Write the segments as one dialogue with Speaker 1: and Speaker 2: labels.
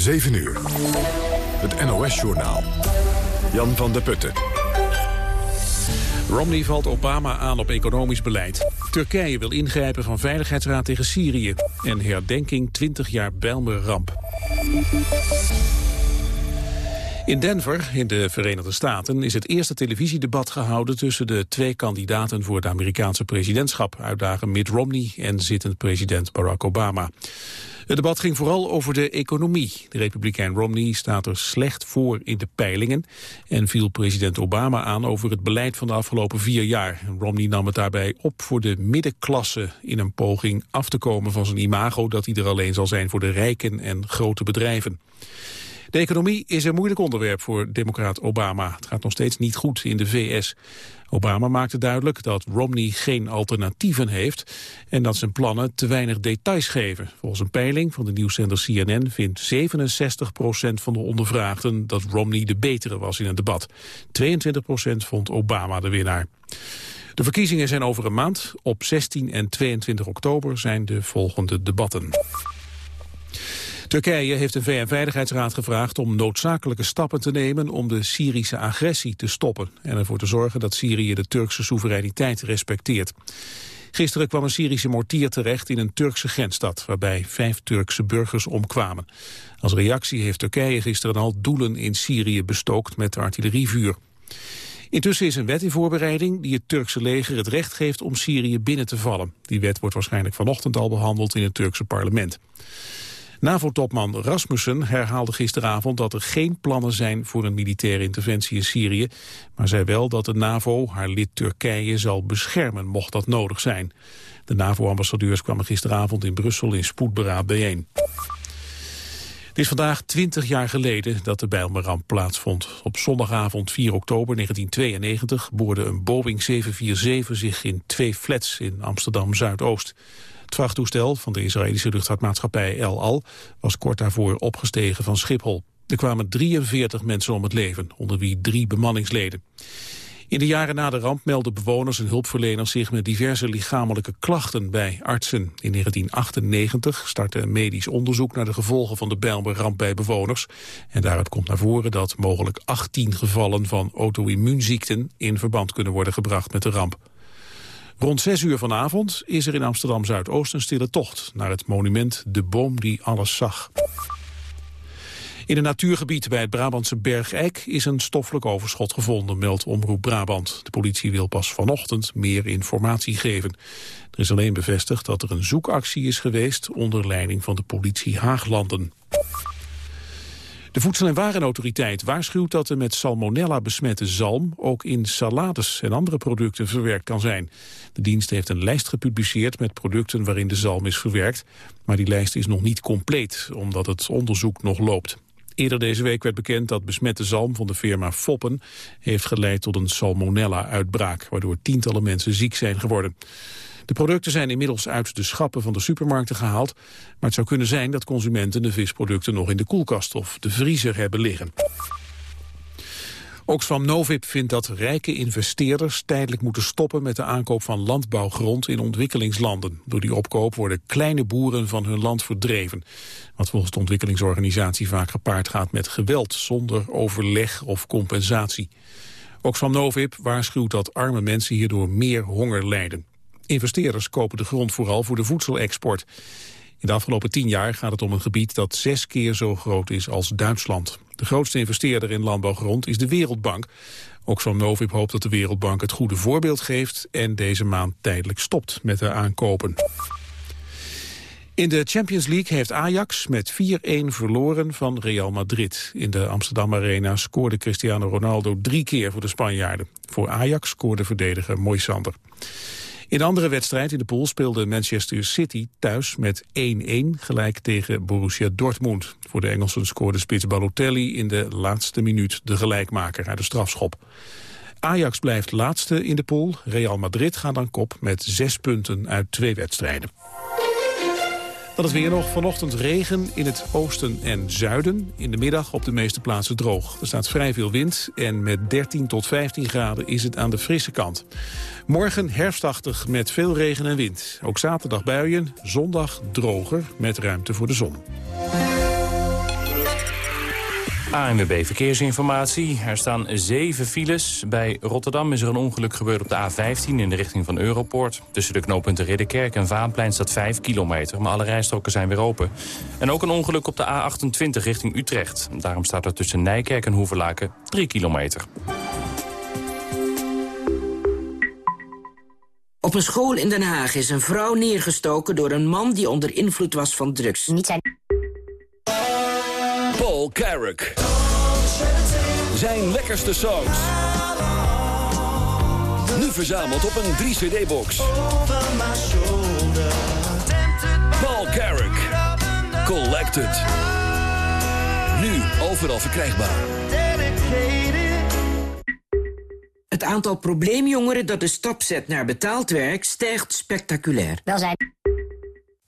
Speaker 1: 7 uur. Het NOS-journaal. Jan van der Putten.
Speaker 2: Romney valt Obama aan op economisch beleid. Turkije wil ingrijpen van Veiligheidsraad tegen Syrië. En herdenking 20 jaar Bijlmer-ramp. In Denver, in de Verenigde Staten, is het eerste televisiedebat gehouden tussen de twee kandidaten voor het Amerikaanse presidentschap, uitdager Mitt Romney en zittend president Barack Obama. Het debat ging vooral over de economie. De republikein Romney staat er slecht voor in de peilingen en viel president Obama aan over het beleid van de afgelopen vier jaar. Romney nam het daarbij op voor de middenklasse in een poging af te komen van zijn imago dat hij er alleen zal zijn voor de rijken en grote bedrijven. De economie is een moeilijk onderwerp voor democraat Obama. Het gaat nog steeds niet goed in de VS. Obama maakte duidelijk dat Romney geen alternatieven heeft... en dat zijn plannen te weinig details geven. Volgens een peiling van de nieuwszender CNN vindt 67% van de ondervraagden... dat Romney de betere was in het debat. 22% vond Obama de winnaar. De verkiezingen zijn over een maand. Op 16 en 22 oktober zijn de volgende debatten. Turkije heeft de VN-veiligheidsraad gevraagd om noodzakelijke stappen te nemen om de Syrische agressie te stoppen en ervoor te zorgen dat Syrië de Turkse soevereiniteit respecteert. Gisteren kwam een Syrische mortier terecht in een Turkse grensstad, waarbij vijf Turkse burgers omkwamen. Als reactie heeft Turkije gisteren al doelen in Syrië bestookt met artillerievuur. Intussen is een wet in voorbereiding die het Turkse leger het recht geeft om Syrië binnen te vallen. Die wet wordt waarschijnlijk vanochtend al behandeld in het Turkse parlement. NAVO-topman Rasmussen herhaalde gisteravond dat er geen plannen zijn voor een militaire interventie in Syrië, maar zei wel dat de NAVO haar lid Turkije zal beschermen mocht dat nodig zijn. De NAVO-ambassadeurs kwamen gisteravond in Brussel in spoedberaad bijeen. Het is vandaag 20 jaar geleden dat de Bijlmerramp plaatsvond. Op zondagavond 4 oktober 1992 boorde een Boeing 747 zich in twee flats in Amsterdam-Zuidoost. Het vrachttoestel van de Israëlische luchtvaartmaatschappij El Al was kort daarvoor opgestegen van Schiphol. Er kwamen 43 mensen om het leven, onder wie drie bemanningsleden. In de jaren na de ramp melden bewoners en hulpverleners zich met diverse lichamelijke klachten bij artsen. In 1998 startte een medisch onderzoek naar de gevolgen van de Bijlmerramp bij bewoners. En daaruit komt naar voren dat mogelijk 18 gevallen van auto-immuunziekten in verband kunnen worden gebracht met de ramp. Rond 6 uur vanavond is er in Amsterdam-Zuidoost een stille tocht... naar het monument De Boom die alles zag. In een natuurgebied bij het Brabantse Bergijk is een stoffelijk overschot gevonden, meldt Omroep Brabant. De politie wil pas vanochtend meer informatie geven. Er is alleen bevestigd dat er een zoekactie is geweest onder leiding van de politie Haaglanden. De Voedsel- en Warenautoriteit waarschuwt dat er met salmonella besmette zalm ook in salades en andere producten verwerkt kan zijn. De dienst heeft een lijst gepubliceerd met producten waarin de zalm is verwerkt, maar die lijst is nog niet compleet, omdat het onderzoek nog loopt. Eerder deze week werd bekend dat besmette zalm van de firma Foppen heeft geleid tot een salmonella-uitbraak, waardoor tientallen mensen ziek zijn geworden. De producten zijn inmiddels uit de schappen van de supermarkten gehaald. Maar het zou kunnen zijn dat consumenten de visproducten nog in de koelkast of de vriezer hebben liggen. Oxfam Novib vindt dat rijke investeerders tijdelijk moeten stoppen met de aankoop van landbouwgrond in ontwikkelingslanden. Door die opkoop worden kleine boeren van hun land verdreven. Wat volgens de ontwikkelingsorganisatie vaak gepaard gaat met geweld zonder overleg of compensatie. Oxfam Novib waarschuwt dat arme mensen hierdoor meer honger lijden. Investeerders kopen de grond vooral voor de voedselexport. In de afgelopen tien jaar gaat het om een gebied dat zes keer zo groot is als Duitsland. De grootste investeerder in landbouwgrond is de Wereldbank. Oxfam Novib hoopt dat de Wereldbank het goede voorbeeld geeft... en deze maand tijdelijk stopt met de aankopen. In de Champions League heeft Ajax met 4-1 verloren van Real Madrid. In de Amsterdam Arena scoorde Cristiano Ronaldo drie keer voor de Spanjaarden. Voor Ajax scoorde verdediger Moisander. In de andere wedstrijd in de pool speelde Manchester City thuis met 1-1 gelijk tegen Borussia Dortmund. Voor de Engelsen scoorde spits Balotelli in de laatste minuut de gelijkmaker uit de strafschop. Ajax blijft laatste in de pool. Real Madrid gaat dan kop met zes punten uit twee wedstrijden. Dan het weer nog. Vanochtend regen in het oosten en zuiden. In de middag op de meeste plaatsen droog. Er staat vrij veel wind en met 13 tot 15 graden is het aan de frisse kant. Morgen herfstachtig met veel regen en wind. Ook zaterdag buien, zondag droger met ruimte voor de zon.
Speaker 3: ANWB Verkeersinformatie. Er staan zeven files. Bij Rotterdam is er een ongeluk gebeurd op de A15 in de richting van Europoort. Tussen de knooppunten Ridderkerk en Vaanplein staat 5 kilometer, maar alle rijstroken zijn weer open. En ook een ongeluk op de A28 richting Utrecht. Daarom staat er tussen Nijkerk en Hoeverlaken 3 kilometer.
Speaker 4: Op een school in Den Haag is een vrouw neergestoken door een man die onder invloed was van drugs. Niet zijn...
Speaker 5: Paul Carrick. Zijn lekkerste songs. Nu verzameld op een 3-cd-box. Paul Carrick. Collected. Nu overal verkrijgbaar.
Speaker 4: Het aantal probleemjongeren dat de stap zet naar betaald werk stijgt spectaculair.
Speaker 6: Welzijn.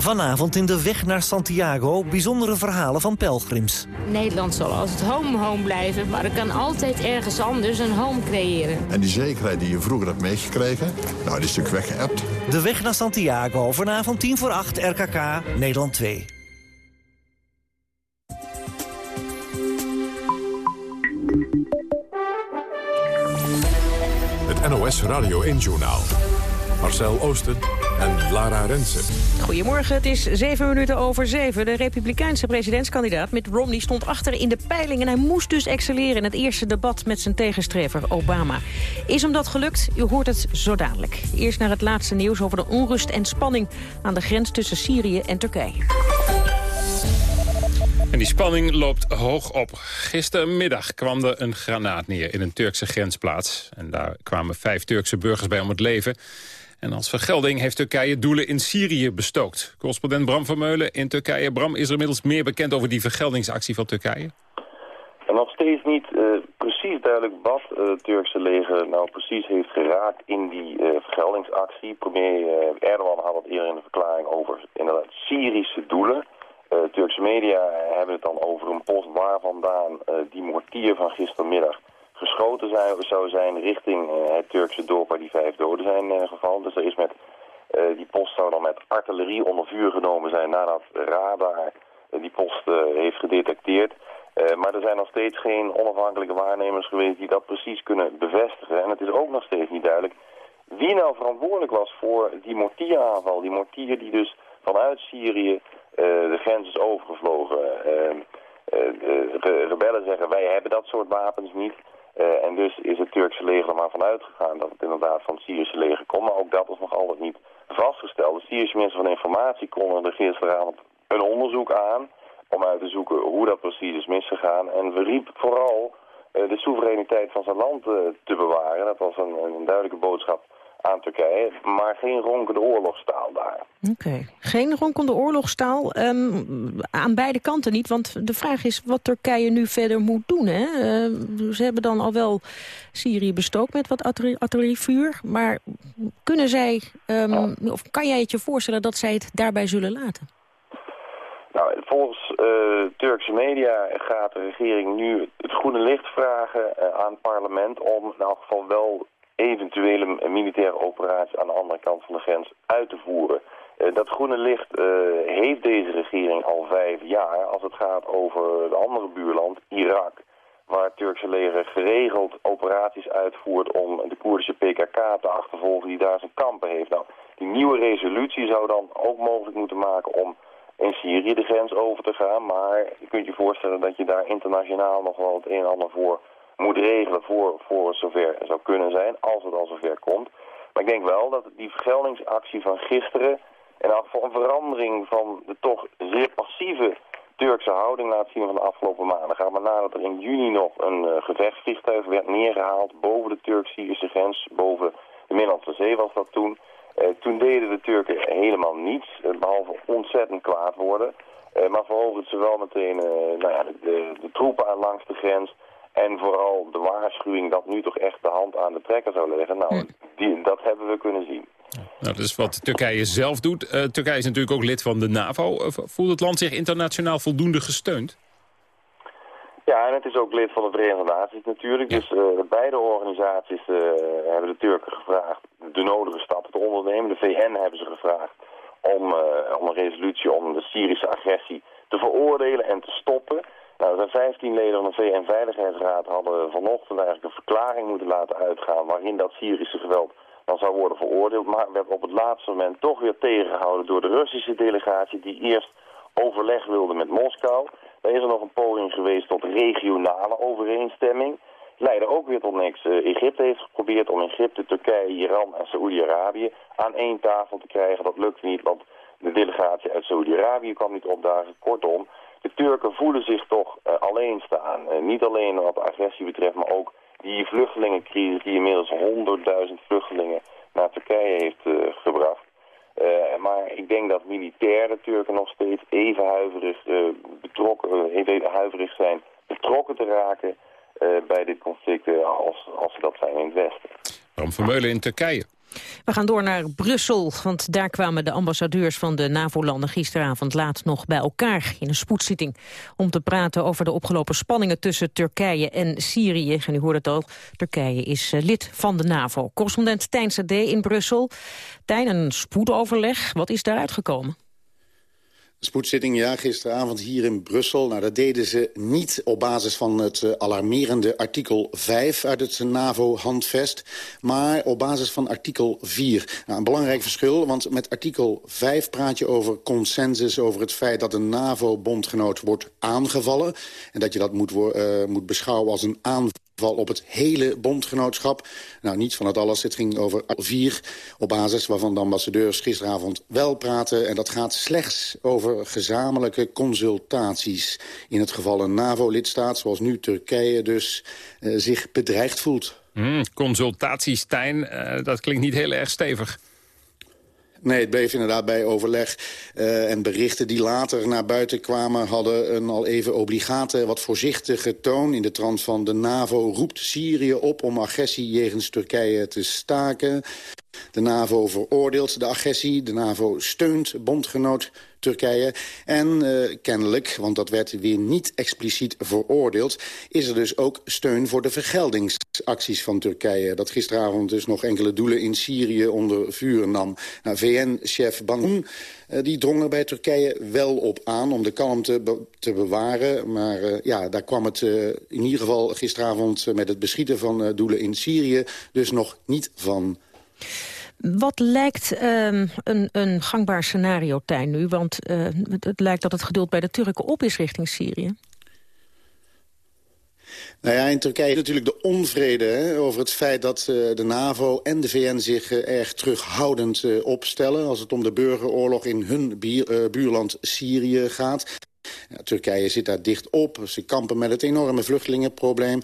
Speaker 7: Vanavond in de weg naar Santiago bijzondere verhalen van pelgrims.
Speaker 8: Nederland zal als het home home blijven, maar er kan altijd ergens anders een home creëren.
Speaker 9: En die zekerheid die je vroeger hebt meegekregen, nou die is natuurlijk weggeëpt.
Speaker 7: De weg naar Santiago, vanavond 10 voor 8 RKK, Nederland 2.
Speaker 1: Het NOS Radio 1 Journaal. Marcel Oosten en Lara Rensen.
Speaker 10: Goedemorgen, het is zeven minuten over zeven. De republikeinse presidentskandidaat Mitt Romney stond achter in de peiling... en hij moest dus excelleren in het eerste debat met zijn tegenstrever Obama. Is hem dat gelukt? U hoort het zo dadelijk. Eerst naar het laatste nieuws over de onrust en spanning... aan de grens tussen Syrië en Turkije.
Speaker 11: En die spanning loopt hoog op. Gistermiddag kwam er een granaat neer in een Turkse grensplaats. En daar kwamen vijf Turkse burgers bij om het leven. En als vergelding heeft Turkije doelen in Syrië bestookt. Correspondent Bram Vermeulen in Turkije. Bram, is er inmiddels meer bekend over die vergeldingsactie van Turkije?
Speaker 12: En nog steeds niet uh, precies duidelijk wat het Turkse leger nou precies heeft geraakt in die uh, vergeldingsactie. Premier Erdogan had het eerder in de verklaring over inderdaad Syrische doelen. Turkse media hebben het dan over een post waar vandaan die mortier van gistermiddag geschoten zijn, zou zijn richting uh, het Turkse dorp waar die vijf doden zijn uh, gevallen. Dus er is met, uh, die post zou dan met artillerie onder vuur genomen zijn nadat radar die post heeft gedetecteerd. maar er zijn nog steeds geen onafhankelijke waarnemers geweest die dat precies kunnen bevestigen. En het is ook nog steeds niet duidelijk wie nou verantwoordelijk was voor die mortieraanval. Die mortier die dus vanuit Syrië de grens is overgevlogen. de rebellen zeggen wij hebben dat soort wapens niet. Uh, en dus is het Turkse leger er maar vanuit gegaan dat het inderdaad van het Syrische leger komt. Maar ook dat is nog altijd niet vastgesteld. De Syrische minister van Informatie konden er gisteravond een onderzoek aan om uit te zoeken hoe dat precies is misgegaan. En we riep vooral uh, de soevereiniteit van zijn land uh, te bewaren. Dat was een, een duidelijke boodschap aan Turkije, maar geen ronkende oorlogstaal daar.
Speaker 10: Oké, geen ronkende oorlogstaal um, aan beide kanten niet, want de vraag is wat Turkije nu verder moet doen. Hè? Uh, ze hebben dan al wel Syrië bestookt met wat artillerievuur, maar kunnen zij, um, ja. of kan jij het je voorstellen dat zij het daarbij zullen laten?
Speaker 12: Nou, volgens uh, Turkse media gaat de regering nu het groene licht vragen uh, aan het parlement om in elk geval wel eventuele militaire operatie aan de andere kant van de grens uit te voeren. Uh, dat groene licht uh, heeft deze regering al vijf jaar als het gaat over het andere buurland, Irak. Waar het Turkse leger geregeld operaties uitvoert om de Koerdische PKK te achtervolgen die daar zijn kampen heeft. Nou, die nieuwe resolutie zou dan ook mogelijk moeten maken om in Syrië de grens over te gaan. Maar je kunt je voorstellen dat je daar internationaal nog wel het een en ander voor moet regelen voor, voor het zover zou kunnen zijn, als het al zover komt. Maar ik denk wel dat die vergeldingsactie van gisteren en een verandering van de toch zeer passieve Turkse houding laat zien van de afgelopen maanden. Gaat maar na dat er in juni nog een uh, gevechtsvliegtuig werd neergehaald boven de Turk-Syrische grens, boven de Middellandse Zee was dat toen. Uh, toen deden de Turken helemaal niets, behalve ontzettend kwaad worden. maar verhoogden ze wel meteen nou ja, de, de, de troepen aan langs de grens. En vooral de waarschuwing dat nu toch echt de hand aan de trekker zou leggen. Nou, die, dat hebben we kunnen zien.
Speaker 11: Nou, dat is wat Turkije zelf doet. Uh, Turkije is natuurlijk ook lid van de NAVO. Uh, voelt het land zich internationaal voldoende gesteund?
Speaker 12: Ja, en het is ook lid van de Verenigde Naties natuurlijk. Dus uh, beide organisaties hebben de Turken gevraagd de nodige stappen te ondernemen. De VN hebben ze gevraagd om, om een resolutie om de Syrische agressie te veroordelen en te stoppen. Nou, de 15 leden van de VN-veiligheidsraad hadden vanochtend eigenlijk een verklaring moeten laten uitgaan waarin dat Syrische geweld dan zou worden veroordeeld. Maar werd op het laatste moment toch weer tegengehouden door de Russische delegatie die eerst overleg wilde met Moskou. Dan is er nog een poging geweest tot regionale overeenstemming. Leidde ook weer tot niks. Uh, Egypte heeft geprobeerd om Egypte, Turkije, Iran en Saoedi-Arabië aan één tafel te krijgen. Dat lukte niet, want de delegatie uit Saoedi-Arabië kwam niet opdagen. Kortom, de Turken voelen zich toch uh, alleen staan. Uh, niet alleen wat agressie betreft, maar ook die vluchtelingencrisis die inmiddels 100.000 vluchtelingen naar Turkije heeft uh, gebracht. maar ik denk dat militaire Turken nog steeds even huiverig, betrokken, even huiverig zijn betrokken te raken bij dit conflict als, als ze dat zijn in het Westen.
Speaker 11: Waarom Vermeulen in Turkije?
Speaker 10: We gaan door naar Brussel, want daar kwamen de ambassadeurs van de NAVO-landen gisteravond laat nog bij elkaar in een spoedzitting om te praten over de opgelopen spanningen tussen Turkije en Syrië. En u hoort het al, Turkije is eh, lid van de NAVO. Correspondent Tijn Sade in Brussel. Tijn, een spoedoverleg, wat is daaruit gekomen?
Speaker 13: Spoedzitting, ja, gisteravond hier in Brussel. Nou, dat deden ze niet op basis van het uh, alarmerende artikel 5 uit het NAVO-handvest... maar op basis van artikel 4. Nou, een belangrijk verschil, want met artikel 5 praat je over consensus... over het feit dat een NAVO-bondgenoot wordt aangevallen... en dat je dat moet, uh, moet beschouwen als een aanval op het hele bondgenootschap. Nou, niets van het alles. Het ging over vier op basis waarvan de ambassadeurs gisteravond wel praten. En dat gaat slechts over gezamenlijke consultaties. In het geval een NAVO-lidstaat, zoals nu Turkije dus, uh, zich bedreigd voelt.
Speaker 11: Mm, consultaties, Stijn, uh, dat klinkt niet heel erg stevig.
Speaker 13: Nee, het bleef inderdaad bij overleg. Uh, en berichten die later naar buiten kwamen... hadden een al even obligate, wat voorzichtige toon... in de trant van de NAVO roept Syrië op om agressie jegens Turkije te staken. De NAVO veroordeelt de agressie. De NAVO steunt bondgenoot Turkije. En uh, kennelijk, want dat werd weer niet expliciet veroordeeld... is er dus ook steun voor de vergeldingsacties van Turkije. Dat gisteravond dus nog enkele doelen in Syrië onder vuur nam. Nou, VN-chef Ban uh, die drong er bij Turkije wel op aan... om de kalmte te bewaren. Maar uh, ja, daar kwam het in ieder geval gisteravond... met het beschieten van doelen in Syrië dus nog niet van...
Speaker 10: Wat lijkt um, een, een, gangbaar scenario, Tijn, nu? Want uh, het, lijkt dat het geduld bij de Turken op is richting Syrië.
Speaker 13: Nou ja, in Turkije natuurlijk de onvrede hè, over het feit dat uh, de NAVO en de VN zich uh, erg terughoudend opstellen... als het om de burgeroorlog in hun buurland Syrië gaat. Turkije zit daar dicht op. Ze kampen met het enorme vluchtelingenprobleem.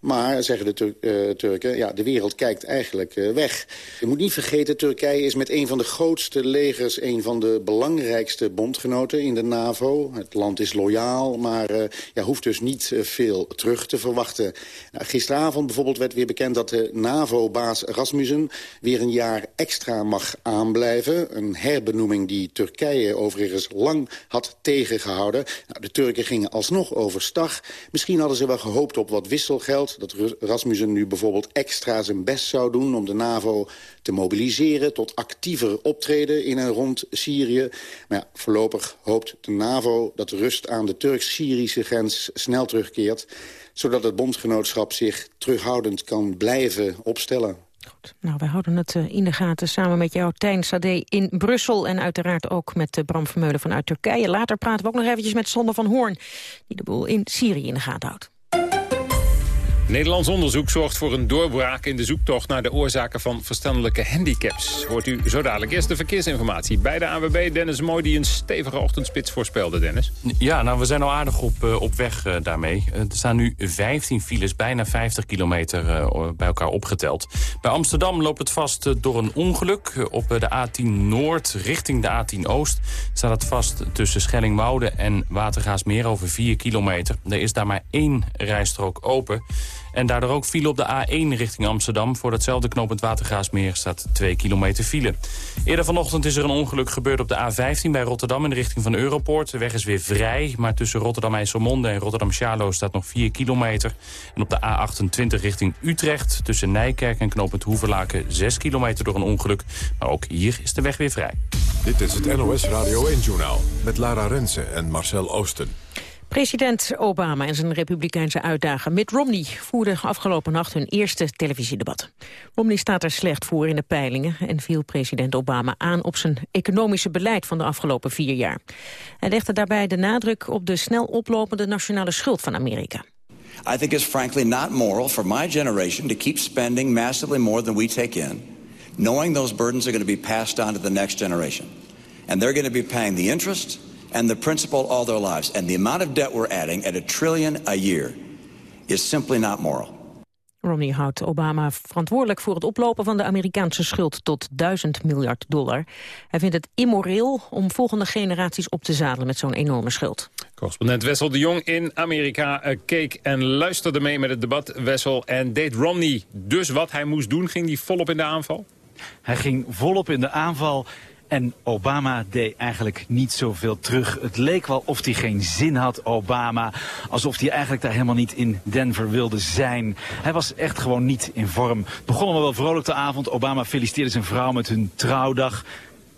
Speaker 13: Maar, zeggen de uh, Turken, ja, de wereld kijkt eigenlijk uh, weg. Je moet niet vergeten, Turkije is met een van de grootste legers... een van de belangrijkste bondgenoten in de NAVO. Het land is loyaal, maar uh, ja, hoeft dus niet veel terug te verwachten. Nou, gisteravond bijvoorbeeld werd weer bekend dat de NAVO-baas Rasmussen... weer een jaar extra mag aanblijven. Een herbenoeming die Turkije overigens lang had tegengehouden. Nou, de Turken gingen alsnog overstag. Misschien hadden ze wel gehoopt op wat wisselgeld. Dat Rasmussen nu bijvoorbeeld extra zijn best zou doen... om de NAVO te mobiliseren tot actiever optreden in en rond Syrië. Maar ja, voorlopig hoopt de NAVO dat de rust aan de Turks-Syrische grens snel terugkeert zodat het bondgenootschap zich terughoudend kan blijven opstellen.
Speaker 10: Nou, wij houden het eh, in de gaten samen met jou, Tijn Sade in Brussel... en uiteraard ook met eh, Bram Vermeulen vanuit Turkije. Later praten we ook nog eventjes met Sander van Hoorn... die de boel in Syrië in de gaten houdt.
Speaker 11: Nederlands onderzoek zorgt voor een doorbraak in de zoektocht naar de oorzaken van verstandelijke handicaps. Hoort u zo dadelijk eerst de verkeersinformatie bij de AWB. Dennis Mooi die een stevige ochtendspits voorspelde, Dennis.
Speaker 3: Ja, nou we zijn al aardig op, uh, op weg uh, daarmee. Uh, er staan nu 15 files, bijna 50 kilometer bij elkaar opgeteld. Bij Amsterdam loopt het vast door een ongeluk. Op de A10 Noord richting de A10 Oost staat het vast tussen Schellingwoude en Watergaasmeer over 4 kilometer. Er is daar maar één rijstrook open. En daardoor ook file op de A1 richting Amsterdam. Voor datzelfde knooppunt Watergraasmeer staat 2 kilometer file. Eerder vanochtend is er een ongeluk gebeurd op de A15 bij Rotterdam... in de richting van Europoort. De weg is weer vrij, maar tussen Rotterdam-IJsselmonde en Rotterdam-Charlo... staat nog 4 kilometer. En op de A28 richting Utrecht tussen Nijkerk en knooppunt Hoeverlaken... 6 kilometer door een ongeluk. Maar ook hier is de weg weer vrij.
Speaker 1: Dit is het NOS Radio 1-journaal met Lara Rensen en Marcel Oosten.
Speaker 10: President Obama en zijn republikeinse uitdager Mitt Romney voerden afgelopen nacht hun eerste televisiedebat. Romney staat er slecht voor in de peilingen en viel president Obama aan op zijn economische beleid van de afgelopen vier jaar. Hij legde daarbij de nadruk op de snel oplopende nationale schuld van Amerika.
Speaker 14: I think it's frankly not moral for my generation to keep spending massively more than we take in, knowing those burdens are going to be passed on to the next generation. And they're going to be paying the interest and the principal all their lives. And the amount of debt we're adding at a trillion a year is simply not moral.
Speaker 10: Romney houdt Obama verantwoordelijk voor het oplopen van de Amerikaanse schuld tot 1000 miljard dollar. Hij vindt het immoreel om volgende generaties op te zadelen met zo'n enorme schuld.
Speaker 11: Correspondent Wessel de Jong in Amerika uh, keek en luisterde mee met het debat, Wessel. En deed Romney dus wat hij moest doen? Ging hij volop in de aanval?
Speaker 15: Hij ging volop in de aanval. En Obama deed eigenlijk niet zoveel terug. Het leek wel of hij geen zin had, Obama. Alsof hij eigenlijk daar helemaal niet in Denver wilde zijn. Hij was echt gewoon niet in vorm. Het begon allemaal wel vrolijk de avond. Obama feliciteerde zijn vrouw met hun trouwdag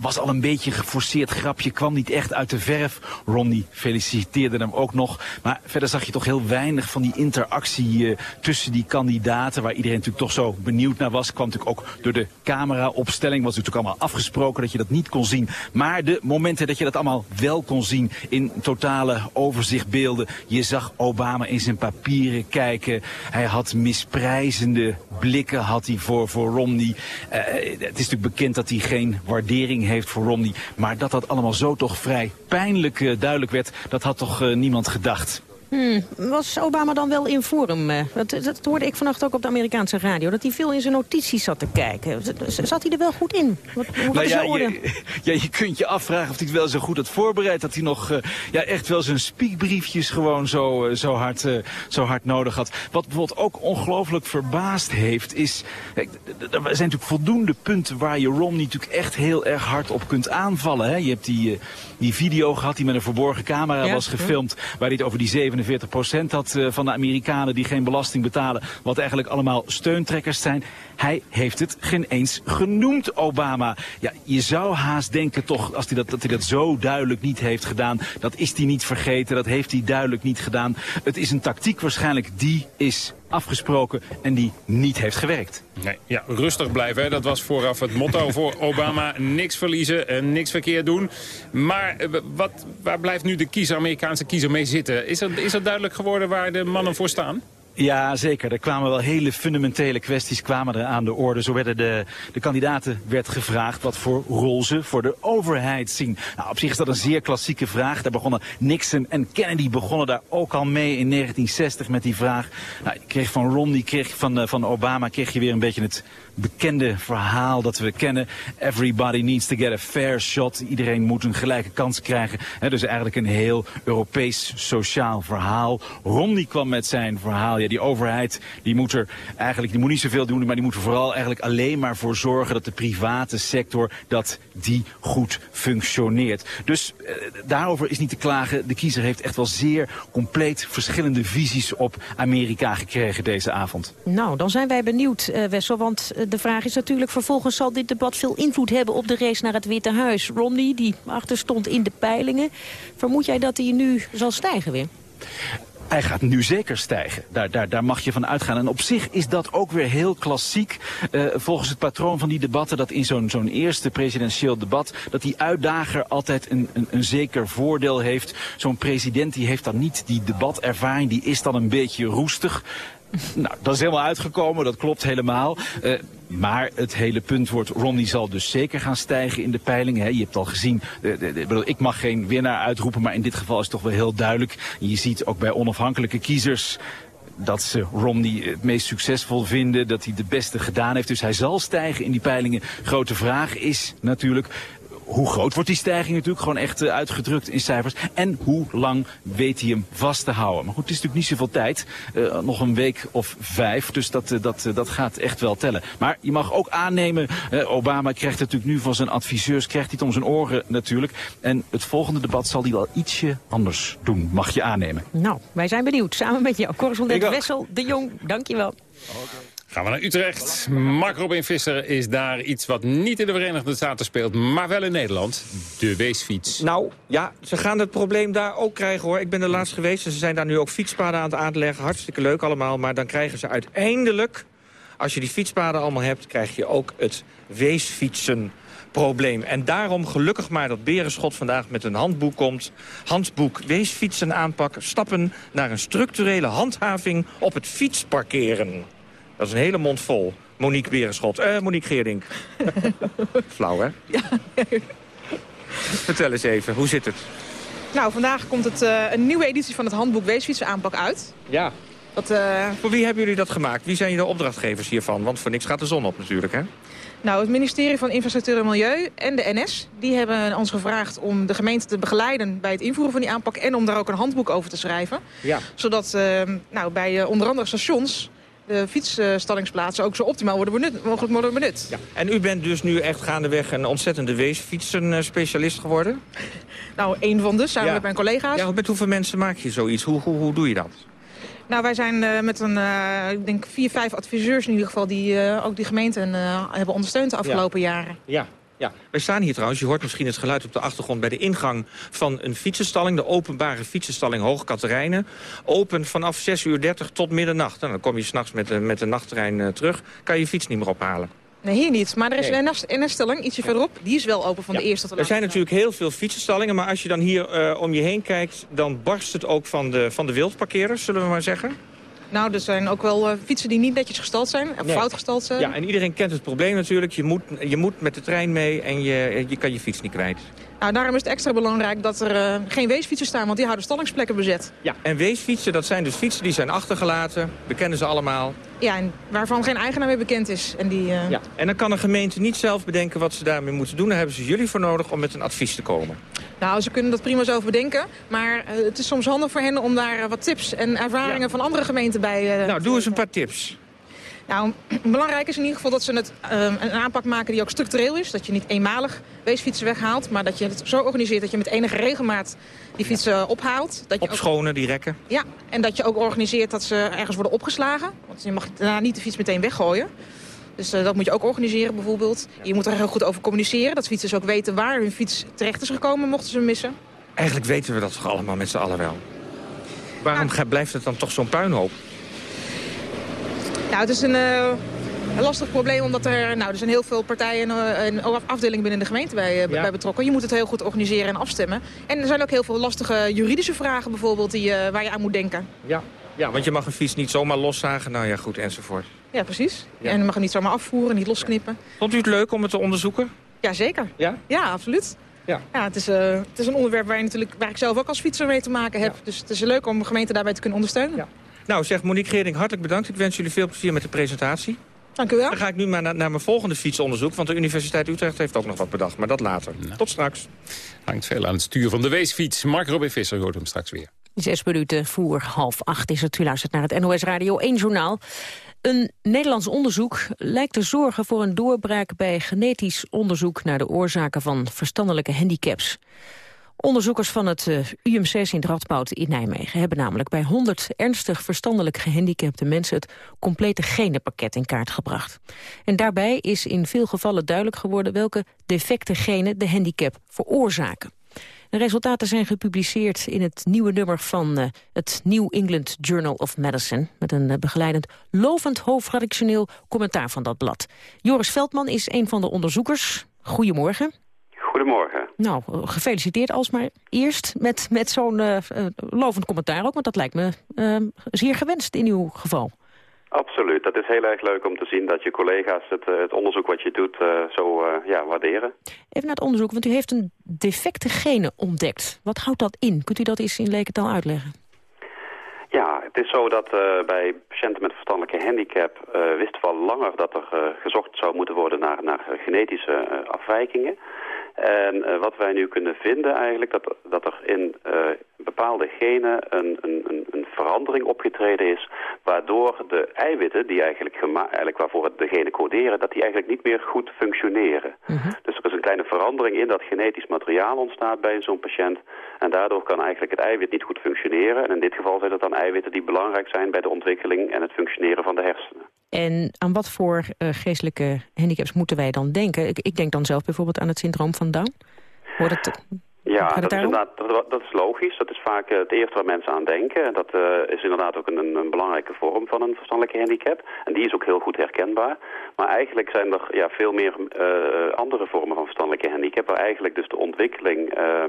Speaker 15: was al een beetje geforceerd grapje, kwam niet echt uit de verf. Romney feliciteerde hem ook nog. Maar verder zag je toch heel weinig van die interactie uh, tussen die kandidaten... waar iedereen natuurlijk toch zo benieuwd naar was. Kwam natuurlijk ook door de cameraopstelling. Was natuurlijk allemaal afgesproken dat je dat niet kon zien. Maar de momenten dat je dat allemaal wel kon zien in totale overzichtbeelden. Je zag Obama in zijn papieren kijken. Hij had misprijzende blikken had hij voor, voor Romney. Uh, het is natuurlijk bekend dat hij geen waardering heeft voor Romney. Maar dat dat allemaal zo toch vrij pijnlijk uh, duidelijk werd, dat had toch uh, niemand gedacht.
Speaker 10: Hmm. Was Obama dan wel in vorm? Eh? Dat, dat, hoorde ik vannacht ook op de Amerikaanse radio. Dat hij veel in zijn notities zat te kijken. Zat hij er wel goed in? Wat, wat
Speaker 15: nou, ja,
Speaker 10: je,
Speaker 15: ja, je kunt je afvragen of hij het wel zo goed had voorbereid. Dat hij nog uh, ja, echt wel zijn speakbriefjes gewoon zo, uh, zo, hard, uh, zo hard nodig had. Wat bijvoorbeeld ook ongelooflijk verbaasd heeft is... Kijk, er zijn natuurlijk voldoende punten waar je Romney natuurlijk echt heel erg hard op kunt aanvallen. Hè? Je hebt die, die video gehad die met een verborgen camera ja, was gefilmd. Waar hij het over die 47 procent had van de Amerikanen die geen belasting betalen. Wat eigenlijk allemaal steuntrekkers zijn. Hij heeft het geen eens genoemd, Obama. Ja, je zou haast denken toch, als hij dat, dat hij dat zo duidelijk niet heeft gedaan. Dat is hij niet vergeten, dat heeft hij duidelijk niet gedaan. Het is een tactiek waarschijnlijk die is afgesproken en die niet heeft gewerkt.
Speaker 11: Nee, ja, rustig blijven, hè. dat was vooraf het motto voor Obama. Niks verliezen, en niks verkeerd doen. Maar wat, waar blijft nu de kiezer, Amerikaanse kiezer mee zitten? Is er, is er duidelijk geworden waar de mannen voor staan?
Speaker 15: Ja, zeker. Er kwamen wel hele fundamentele kwesties kwamen er aan de orde. Zo werden de, de kandidaten werd gevraagd wat voor rol ze voor de overheid zien. Nou, op zich is dat een zeer klassieke vraag. Daar begonnen Nixon en Kennedy begonnen daar ook al mee in 1960 met die vraag. Nou, je kreeg van Romney, kreeg van, uh, van Obama, kreeg je weer een beetje het bekende verhaal dat we kennen. Everybody needs to get a fair shot. Iedereen moet een gelijke kans krijgen. Dus eigenlijk een heel Europees sociaal verhaal. Romney kwam met zijn verhaal. Ja, die overheid die moet er eigenlijk die moet niet zoveel doen, maar die moet er vooral eigenlijk alleen maar voor zorgen dat de private sector dat die goed functioneert. Dus eh, daarover is niet te klagen. De kiezer heeft echt wel zeer compleet verschillende visies op Amerika gekregen deze avond.
Speaker 10: Nou, dan zijn wij benieuwd, uh, Wessel, want de vraag is natuurlijk vervolgens zal dit debat veel invloed hebben op de race naar het Witte Huis. Romney, die achter stond in de peilingen, vermoed jij dat hij nu zal stijgen weer?
Speaker 15: Hij gaat nu zeker stijgen. Daar, daar, daar mag je van uitgaan. En op zich is dat ook weer heel klassiek. Uh, volgens het patroon van die debatten, dat in zo'n zo'n eerste presidentieel debat, dat die uitdager altijd een, een, een zeker voordeel heeft. Zo'n president die heeft dan niet die debatervaring, die is dan een beetje roestig. Nou, dat is helemaal uitgekomen, dat klopt helemaal. Uh, maar het hele punt wordt, Romney zal dus zeker gaan stijgen in de peilingen. Je hebt al gezien, ik mag geen winnaar uitroepen, maar in dit geval is het toch wel heel duidelijk. Je ziet ook bij onafhankelijke kiezers dat ze Romney het meest succesvol vinden, dat hij de beste gedaan heeft. Dus hij zal stijgen in die peilingen. Grote vraag is natuurlijk, hoe groot wordt die stijging natuurlijk, gewoon echt eh, uitgedrukt in cijfers. En hoe lang weet hij hem vast te houden. Maar goed, het is natuurlijk niet zoveel tijd. Uh, nog een week of vijf, dus dat, uh, dat, dat gaat echt wel tellen. Maar je mag ook aannemen, Obama krijgt het natuurlijk nu van zijn adviseurs, krijgt hij het om zijn oren natuurlijk. En het volgende debat zal hij wel ietsje anders doen, mag je aannemen.
Speaker 10: Nou, wij zijn benieuwd. Samen met jou, correspondent Wessel de Jong. Dankjewel.
Speaker 11: Okay. Gaan we naar Utrecht. Mark Robin Visser is daar iets wat niet in de Verenigde Staten speelt... maar wel in Nederland, de weesfiets.
Speaker 16: Nou, ja, ze gaan het probleem daar ook krijgen, hoor. Ik ben er laatst geweest en ze zijn daar nu ook fietspaden aan het aanleggen. Hartstikke leuk allemaal, maar dan krijgen ze uiteindelijk... als je die fietspaden allemaal hebt, krijg je ook het weesfietsen probleem. En daarom gelukkig maar dat Berenschot vandaag met een handboek komt. Handboek Weesfietsen aanpakken. Stappen naar een structurele handhaving op het fietsparkeren. Dat is een hele mond vol. Monique Berenschot. Eh, Monique Geerdink. Flauw, hè? Ja. Vertel eens even, hoe zit het?
Speaker 17: Nou, vandaag komt het, uh, een nieuwe editie van het handboek Weesfietsen aanpak uit.
Speaker 16: Ja.
Speaker 17: Dat, uh...
Speaker 16: Voor wie hebben jullie dat gemaakt? Wie zijn de opdrachtgevers hiervan? Want voor niks gaat de zon op natuurlijk, hè?
Speaker 17: Nou, het ministerie van Infrastructuur en Milieu en de NS... die hebben ons gevraagd om de gemeente te begeleiden bij het invoeren van die aanpak... en om daar ook een handboek over te schrijven.
Speaker 16: Ja.
Speaker 17: Zodat uh, nou, bij onder andere stations de fietsstallingsplaatsen ook zo optimaal worden benut, mogelijk worden benut.
Speaker 16: Ja. En u bent dus nu echt gaandeweg een ontzettende weesfietsen-specialist geworden?
Speaker 17: Nou, één van de, samen met mijn collega's.
Speaker 16: Ja, met hoeveel mensen maak je zoiets? Hoe, hoe, hoe doe je dat?
Speaker 17: Nou, wij zijn uh, met een, uh, ik denk vier, vijf adviseurs in ieder geval... die uh, ook die gemeenten hebben ondersteund de afgelopen
Speaker 16: ja.
Speaker 17: jaren.
Speaker 16: Ja, ja, wij staan hier trouwens, je hoort misschien het geluid op de achtergrond... bij de ingang van een fietsenstalling, de openbare fietsenstalling Hoog Katerijnen. Open vanaf 6 uur 30 tot middernacht. Nou, dan kom je s'nachts met, de, met de nachttrein uh, terug, kan je je fiets niet meer ophalen.
Speaker 17: Nee, hier niet. Maar er is nee. een NS-stalling, ietsje verderop. Die is wel open van
Speaker 16: ja.
Speaker 17: de eerste tot
Speaker 16: de Er zijn natuurlijk heel veel fietsenstallingen... maar als je dan hier uh, om je heen kijkt... dan barst het ook van de, van de wildparkeerders, zullen we maar zeggen.
Speaker 17: Nou, er zijn ook wel uh, fietsen die niet netjes gestald zijn, of nee. fout gestald zijn.
Speaker 16: Ja, en iedereen kent het probleem natuurlijk. Je moet, je moet met de trein mee en je, je kan je fiets niet kwijt.
Speaker 17: Nou, daarom is het extra belangrijk dat er uh, geen weesfietsen staan, want die houden stallingsplekken bezet.
Speaker 16: Ja, en weesfietsen, dat zijn dus fietsen die zijn achtergelaten. We kennen ze allemaal.
Speaker 17: Ja, en waarvan geen eigenaar meer bekend is. En, die, uh...
Speaker 16: ja. en dan kan een gemeente niet zelf bedenken wat ze daarmee moeten doen. Dan hebben ze jullie voor nodig om met een advies te komen.
Speaker 17: Nou, ze kunnen dat prima zo bedenken. Maar uh, het is soms handig voor hen om daar wat tips en ervaringen ja. van andere gemeenten bij...
Speaker 16: nou, doe eens een paar tips.
Speaker 17: Nou, belangrijk is in ieder geval dat ze het, een aanpak maken die ook structureel is. Dat je niet eenmalig weesfietsen weghaalt, maar dat je het zo organiseert dat je met enige regelmaat die fietsen ja. ophaalt. Dat je
Speaker 16: Opschonen, ook, die rekken.
Speaker 17: Ja, en dat je ook organiseert dat ze ergens worden opgeslagen. Want je mag daarna niet de fiets meteen weggooien. Dus uh, dat moet je ook organiseren bijvoorbeeld. Je moet er heel goed over communiceren. Dat fietsers ook weten waar hun fiets terecht is gekomen, mochten ze hem missen.
Speaker 16: Eigenlijk weten we dat toch allemaal met z'n allen wel. Waarom ja. blijft het dan toch zo'n puinhoop?
Speaker 17: Nou, het is een, uh, een lastig probleem omdat er, nou, er zijn heel veel partijen en afdelingen binnen de gemeente bij, uh, ja. bij betrokken. Je moet het heel goed organiseren en afstemmen. En er zijn ook heel veel lastige juridische vragen bijvoorbeeld die, uh, waar je aan moet denken.
Speaker 16: Ja. ja, want je mag een fiets niet zomaar loszagen. Nou ja, goed, enzovoort.
Speaker 17: Ja, precies. Ja. En je mag hem niet zomaar afvoeren, niet losknippen.
Speaker 16: Vond u het leuk om het te onderzoeken?
Speaker 17: Jazeker.
Speaker 16: Ja?
Speaker 17: Ja, absoluut.
Speaker 16: Ja.
Speaker 17: Ja, het, is, uh, het is een onderwerp waar, je natuurlijk, waar ik zelf ook als fietser mee te maken heb. Ja. Dus het is leuk om de gemeente daarbij te kunnen ondersteunen.
Speaker 16: Ja. Nou, zeg Monique Geerding, hartelijk bedankt. Ik wens jullie veel plezier met de presentatie.
Speaker 17: Dank u wel.
Speaker 16: Dan ga ik nu maar naar, naar mijn volgende fietsonderzoek... want de Universiteit Utrecht heeft ook nog wat bedacht, maar dat later. Nou. Tot straks.
Speaker 11: Hangt veel aan het stuur van de weesfiets. Mark Robin Visser hoort hem straks weer.
Speaker 10: Zes minuten voor half acht is het. U luistert naar het NOS Radio 1 Journaal. Een Nederlands onderzoek lijkt te zorgen voor een doorbraak bij genetisch onderzoek naar de oorzaken van verstandelijke handicaps. Onderzoekers van het uh, UMC Sint-Radboud in Nijmegen hebben namelijk bij 100 ernstig verstandelijk gehandicapte mensen het complete genenpakket in kaart gebracht. En daarbij is in veel gevallen duidelijk geworden welke defecte genen de handicap veroorzaken. De resultaten zijn gepubliceerd in het nieuwe nummer van uh, het New England Journal of Medicine... met een uh, begeleidend lovend hoofdredactioneel commentaar van dat blad. Joris Veldman is een van de onderzoekers. Goedemorgen.
Speaker 18: Goedemorgen.
Speaker 10: Nou, gefeliciteerd alsmaar eerst met, met zo'n uh, lovend commentaar ook... want dat lijkt me zeer gewenst in uw geval.
Speaker 18: Absoluut. Dat is heel erg leuk om te zien dat je collega's het, eh, het onderzoek wat je doet uh, zo uh, ja, waarderen.
Speaker 10: Even naar het onderzoek, want u heeft een defecte genen ontdekt. Wat houdt dat in? Kunt u dat eens in lekentaal uitleggen?
Speaker 18: Ja, het is zo dat uh, bij patiënten met verstandelijke handicap uh, wisten we al langer dat er uh, gezocht zou moeten worden naar, naar genetische afwijkingen. En wat wij nu kunnen vinden eigenlijk, dat, dat er in bepaalde genen een, een, een, verandering opgetreden is, waardoor de eiwitten, die eigenlijk, eigenlijk waarvoor het de genen coderen, dat die eigenlijk niet meer goed functioneren. Dus er is een kleine verandering in dat genetisch materiaal ontstaat bij zo'n patiënt. En daardoor kan eigenlijk het eiwit niet goed functioneren. En in dit geval zijn het dan eiwitten die belangrijk zijn bij de ontwikkeling en het functioneren van de hersenen.
Speaker 10: En aan wat voor uh, geestelijke handicaps moeten wij dan denken? Ik, ik, denk dan zelf bijvoorbeeld aan het syndroom van Down. Wordt het,
Speaker 18: ja, dat is, inderdaad, dat, is logisch. Dat is vaak het eerste waar mensen aan denken. Dat uh, is inderdaad ook een, een, belangrijke vorm van een verstandelijke handicap. En die is ook heel goed herkenbaar. Maar eigenlijk zijn er ja, veel meer uh, andere vormen van verstandelijke handicap... waar eigenlijk dus de ontwikkeling... Uh,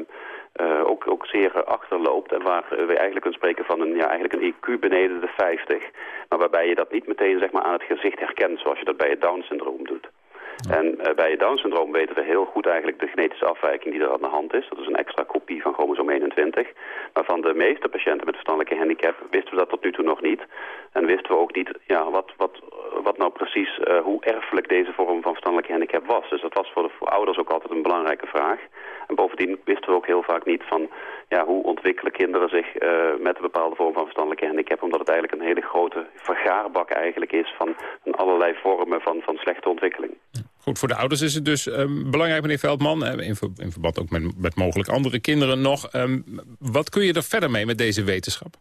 Speaker 18: ook, ook zeer achterloopt. En waar we eigenlijk kunnen spreken van een, ja, eigenlijk een IQ beneden de 50. Maar waarbij je dat niet meteen zeg maar, aan het gezicht herkent zoals je dat bij het Down-syndroom doet. En uh, bij het Down-syndroom weten we heel goed eigenlijk de genetische afwijking die er aan de hand is. Dat is een extra kopie van chromosoom 21. Maar van de meeste patiënten met verstandelijke handicap wisten we dat tot nu toe nog niet. En wisten we ook niet ja, wat, wat, wat nou precies, uh, hoe erfelijk deze vorm van verstandelijke handicap was. Dus dat was voor de ouders ook altijd een belangrijke vraag. En bovendien wisten we ook heel vaak niet van ja, hoe ontwikkelen kinderen zich uh, met een bepaalde vorm van verstandelijke handicap. Omdat het eigenlijk een hele grote vergaarbak eigenlijk is van, allerlei vormen van, van slechte ontwikkeling.
Speaker 11: Goed, voor de ouders is het dus um, belangrijk, meneer Veldman, uh, in, in, verband ook met, met mogelijk andere kinderen nog. Um, wat kun je er verder mee met deze wetenschap?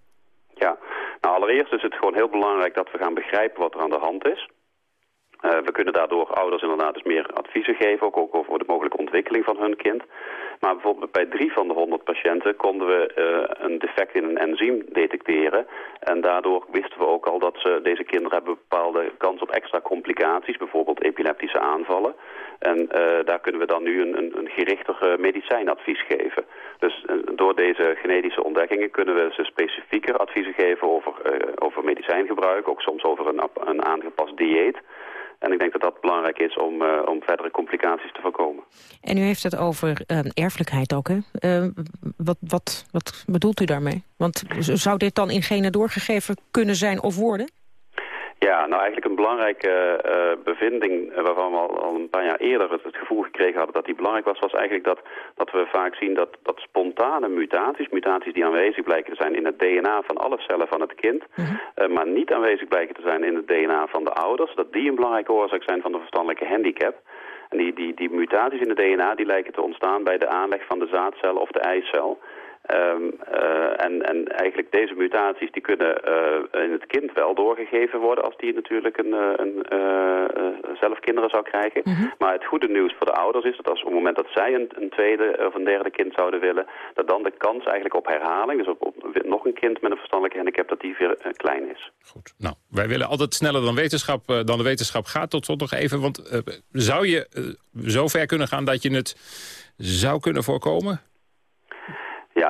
Speaker 18: Allereerst is het gewoon heel belangrijk dat we gaan begrijpen wat er aan de hand is. Uh, we kunnen daardoor ouders inderdaad dus meer adviezen geven, ook, ook over de mogelijke ontwikkeling van hun kind. Maar bijvoorbeeld bij drie van de honderd patiënten konden we uh, een defect in een enzym detecteren. En daardoor wisten we ook al dat ze, deze kinderen hebben bepaalde kans op extra complicaties, bijvoorbeeld epileptische aanvallen. En uh, daar kunnen we dan nu een, een, een gerichter medicijnadvies geven. Dus door deze genetische ontdekkingen kunnen we ze specifieker adviezen geven over, over medicijngebruik, ook soms over een, een aangepast dieet. En ik denk dat dat belangrijk is om, uh, om verdere complicaties te voorkomen.
Speaker 10: En u heeft het over uh, erfelijkheid ook, hè? Uh, wat, wat, wat bedoelt u daarmee? Want zou dit dan in genen doorgegeven kunnen zijn of worden?
Speaker 18: Ja, nou eigenlijk een belangrijke uh, bevinding waarvan we al, al, een paar jaar eerder het, het, gevoel gekregen hadden dat die belangrijk was, was eigenlijk dat, dat we vaak zien dat, dat spontane mutaties, mutaties die aanwezig blijken te zijn in het DNA van alle cellen van het kind, mm -hmm. uh, maar niet aanwezig blijken te zijn in het DNA van de ouders, dat die een belangrijke oorzaak zijn van de verstandelijke handicap. En die, die, die mutaties in het DNA die lijken te ontstaan bij de aanleg van de zaadcel of de eicel. Um, uh, en, en eigenlijk deze mutaties die kunnen uh, in het kind wel doorgegeven worden als die natuurlijk een, een uh, zelf kinderen zou krijgen. Mm -hmm. Maar het goede nieuws voor de ouders is dat als op het moment dat zij een, een, tweede of een derde kind zouden willen, dat dan de kans eigenlijk op herhaling, dus op, op nog een kind met een verstandelijke handicap, dat die weer klein is.
Speaker 11: Goed. Nou, wij willen altijd sneller dan wetenschap, dan de wetenschap gaat. Tot slot nog even, want zou je zo ver kunnen gaan dat je het zou kunnen voorkomen?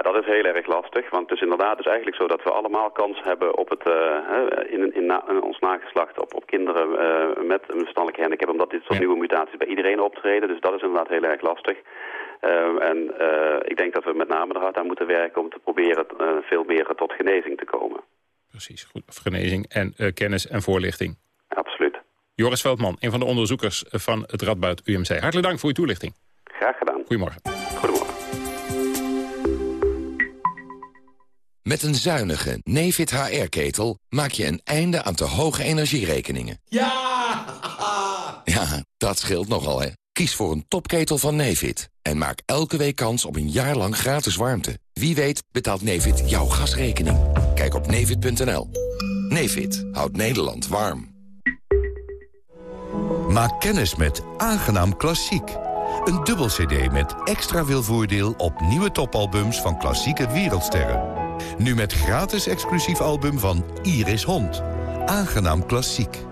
Speaker 18: Ja, dat is heel erg lastig, want het is inderdaad dus eigenlijk zo dat we allemaal kans hebben op het, uh, in, in, na, in, ons nageslacht op, op kinderen uh, met een verstandelijke handicap, omdat dit soort ja. nieuwe mutaties bij iedereen optreden. Dus dat is inderdaad heel erg lastig. Uh, en ik denk dat we met name er hard aan moeten werken om te proberen veel meer tot genezing te komen.
Speaker 11: Precies, goed. Genezing en kennis en voorlichting.
Speaker 18: Absoluut.
Speaker 11: Joris Veldman, een van de onderzoekers van het Radboud UMC. Hartelijk dank voor uw toelichting.
Speaker 18: Graag gedaan.
Speaker 11: Goedemorgen.
Speaker 18: Goedemorgen.
Speaker 19: Met een zuinige Nefit HR-ketel maak je een einde aan te hoge energierekeningen.
Speaker 20: Ja!
Speaker 19: ja, dat scheelt nogal, hè. Kies voor een topketel van Nefit en maak elke week kans op een jaar lang gratis warmte. Wie weet betaalt Nefit jouw gasrekening. Kijk op nefit.nl. Nefit houdt Nederland warm.
Speaker 21: Maak kennis met Aangenaam Klassiek. Een dubbel cd met extra veel voordeel op nieuwe topalbums van klassieke wereldsterren. Nu met gratis exclusief album van Iris Hond. Aangenaam klassiek.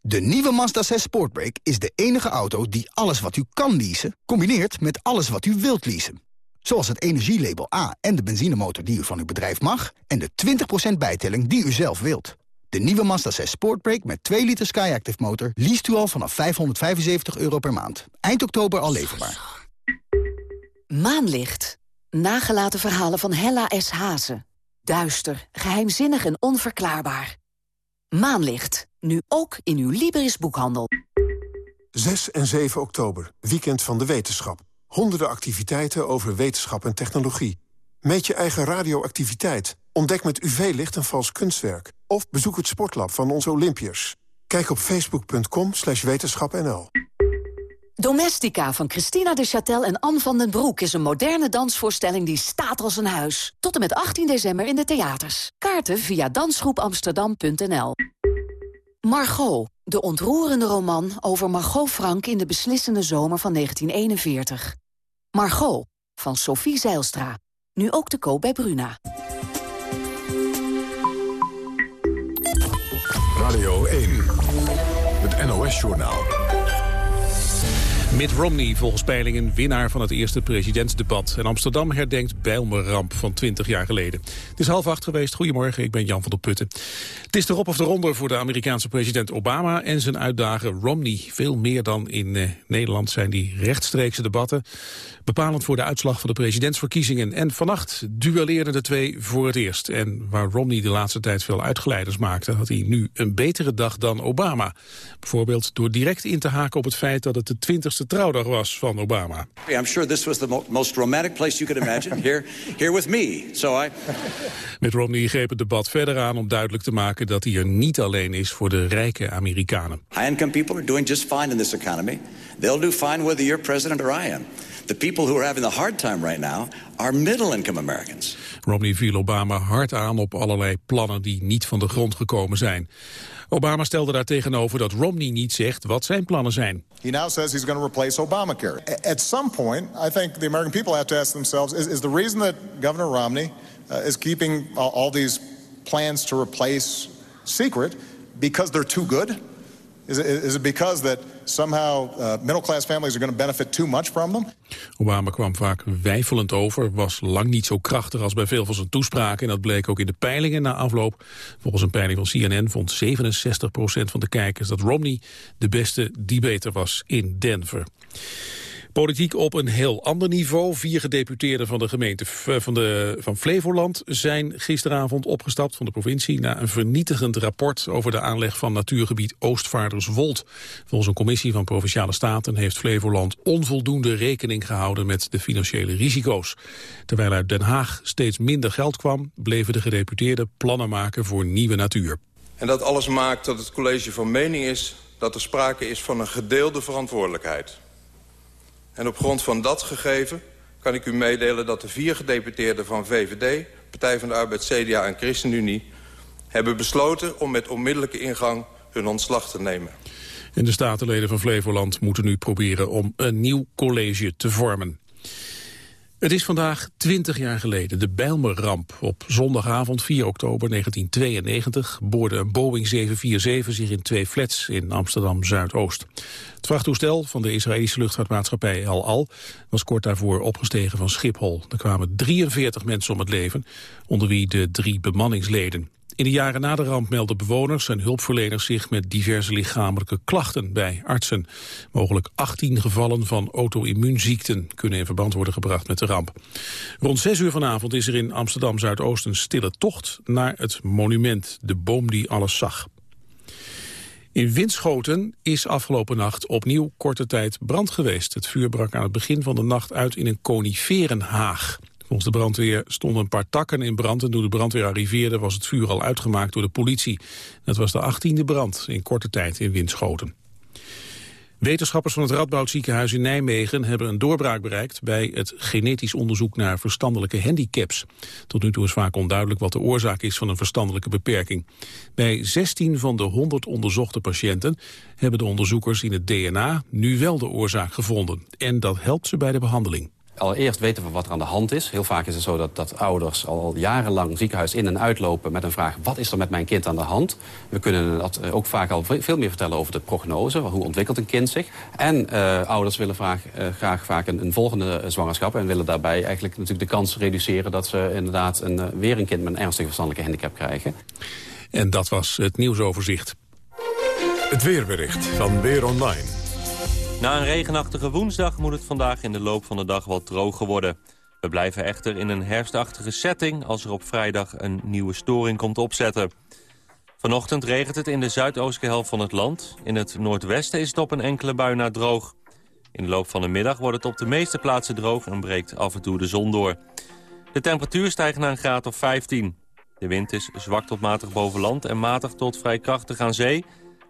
Speaker 22: De nieuwe Mazda 6 Sportbrake is de enige auto die alles wat u kan leasen... combineert met alles wat u wilt leasen.
Speaker 23: Zoals het energielabel A en de benzinemotor die u van uw bedrijf mag... en de 20% bijtelling die u zelf wilt. De nieuwe Mazda 6 Sportbrake met 2 liter Skyactiv motor... liest u al vanaf 575 euro per maand. Eind oktober al leverbaar.
Speaker 24: Maanlicht. Nagelaten verhalen van Hella S. Hazen. Duister, geheimzinnig en onverklaarbaar. Maanlicht. Nu ook in uw Libris boekhandel.
Speaker 25: 6 en 7 oktober, weekend van de wetenschap. Honderden activiteiten over wetenschap en technologie. Meet je eigen radioactiviteit. Ontdek met UV-licht een vals kunstwerk. Of bezoek het sportlab van onze Olympiërs. Kijk op facebook.com wetenschapnl.
Speaker 24: Domestica van Christina de Châtel en Anne van den Broek... is een moderne dansvoorstelling die staat als een huis. Tot en met 18 december in de theaters. Kaarten via dansgroepamsterdam.nl. Margot, de ontroerende roman over Margot Frank... in de beslissende zomer van 1941. Margot, van Sophie Zeilstra. Nu ook te koop bij Bruna.
Speaker 25: Radio 1, het NOS-journaal.
Speaker 2: Mitt Romney volgens peilingen winnaar van het eerste presidentsdebat. En Amsterdam herdenkt Bijlmerramp van 20 jaar geleden. Het is half acht geweest. Goedemorgen, ik ben Jan van der Putten. Het is erop of eronder voor de Amerikaanse president Obama en zijn uitdager Romney. Veel meer dan in eh, Nederland zijn die rechtstreekse debatten. Bepalend voor de uitslag van de presidentsverkiezingen. En vannacht duelleerden de twee voor het eerst. En waar Romney de laatste tijd veel uitgeleiders maakte... had hij nu een betere dag dan Obama. Bijvoorbeeld door direct in te haken op het feit dat het de twintigste trouwdag was van Obama.
Speaker 14: I'm sure this was the mo most romantic place you could imagine. Here, here with me. So I...
Speaker 2: Met Romney greep het debat verder aan om duidelijk te maken dat hij er niet alleen is voor de rijke Amerikanen.
Speaker 14: High-income people are doing just fine in this economy. They'll do fine whether you're president or I am. The people who are having the hard time right now are middle-income Americans.
Speaker 2: Romney viel Obama hard aan op allerlei plannen die niet van de grond gekomen zijn. Obama stelde daar tegenover dat Romney niet zegt wat zijn plannen zijn.
Speaker 26: He now says he's going to replace Obamacare. At some point, I think the American people have to ask themselves, is, is the reason that Governor Romney uh, is keeping all, all these plans to replace secret because they're too good? Is it, because that somehow uh, middle-class families are going to benefit too much from them?
Speaker 2: Obama kwam vaak weifelend over, was lang niet zo krachtig als bij veel van zijn toespraken. En dat bleek ook in de peilingen na afloop. Volgens een peiling van CNN vond 67% van de kijkers dat Romney de beste debater was in Denver. Politiek op een heel ander niveau. Vier gedeputeerden van de gemeente van, de, van Flevoland zijn gisteravond opgestapt van de provincie na een vernietigend rapport over de aanleg van natuurgebied Oostvaarderswold. Volgens een commissie van Provinciale Staten heeft Flevoland onvoldoende rekening gehouden met de financiële risico's. Terwijl uit Den Haag steeds minder geld kwam, bleven de gedeputeerden plannen maken voor nieuwe natuur.
Speaker 27: En dat alles maakt dat het college van mening is dat er sprake is van een gedeelde verantwoordelijkheid. En op grond van dat gegeven kan ik u meedelen dat de vier gedeputeerden van VVD... Partij van de Arbeid, CDA en ChristenUnie... hebben besloten om met onmiddellijke ingang hun ontslag te nemen.
Speaker 2: En de statenleden van Flevoland moeten nu proberen om een nieuw college te vormen. Het is vandaag 20 jaar geleden, de Bijlmerramp. Op zondagavond 4 oktober 1992 boorde een Boeing 747 zich in twee flats in Amsterdam-Zuidoost. Het vrachttoestel van de Israëlische luchtvaartmaatschappij El Al was kort daarvoor opgestegen van Schiphol. Er kwamen 43 mensen om het leven, onder wie de drie bemanningsleden. In de jaren na de ramp melden bewoners en hulpverleners zich met diverse lichamelijke klachten bij artsen. Mogelijk 18 gevallen van auto-immuunziekten kunnen in verband worden gebracht met de ramp. Rond 6 uur vanavond is er in Amsterdam-Zuidoost een stille tocht naar het monument, de boom die alles zag. In Winschoten is afgelopen nacht opnieuw korte tijd brand geweest. Het vuur brak aan het begin van de nacht uit in een coniferenhaag. Volgens de brandweer stonden een paar takken in brand... en toen de brandweer arriveerde was het vuur al uitgemaakt door de politie. Dat was de achttiende brand in korte tijd in Winschoten. Wetenschappers van het Radboud ziekenhuis in Nijmegen hebben een doorbraak bereikt bij het genetisch onderzoek naar verstandelijke handicaps. Tot nu toe is vaak onduidelijk wat de oorzaak is van een verstandelijke beperking. Bij 16 van de 100 onderzochte patiënten hebben de onderzoekers in het DNA nu wel de oorzaak gevonden. En dat helpt ze bij de behandeling.
Speaker 28: Allereerst weten we wat er aan de hand is. Heel vaak is het zo dat, dat ouders al jarenlang ziekenhuis in en uitlopen... met een vraag, wat is er met mijn kind aan de hand? We kunnen dat eh, ook vaak al veel meer vertellen over de prognose. Hoe ontwikkelt een kind zich? En uh, ouders willen vaak, uh, graag vaak een, een, volgende zwangerschap... en willen daarbij eigenlijk natuurlijk de kans reduceren... dat ze inderdaad een, weer een kind met een ernstige verstandelijke handicap krijgen.
Speaker 29: En dat was het nieuwsoverzicht.
Speaker 30: Het weerbericht van Weer Online.
Speaker 31: Na een regenachtige woensdag moet het vandaag in de loop van de dag wat droger worden. We blijven echter in een herfstachtige setting als er op vrijdag een nieuwe storing komt opzetten. Vanochtend regent het in de zuidoostelijke helft van het land. In het noordwesten is het op een enkele bui na droog. In de loop van de middag wordt het op de meeste plaatsen droog en breekt af en toe de zon door. De temperatuur stijgt naar een graad of 15. De wind is zwak tot matig boven land en matig tot vrij krachtig aan zee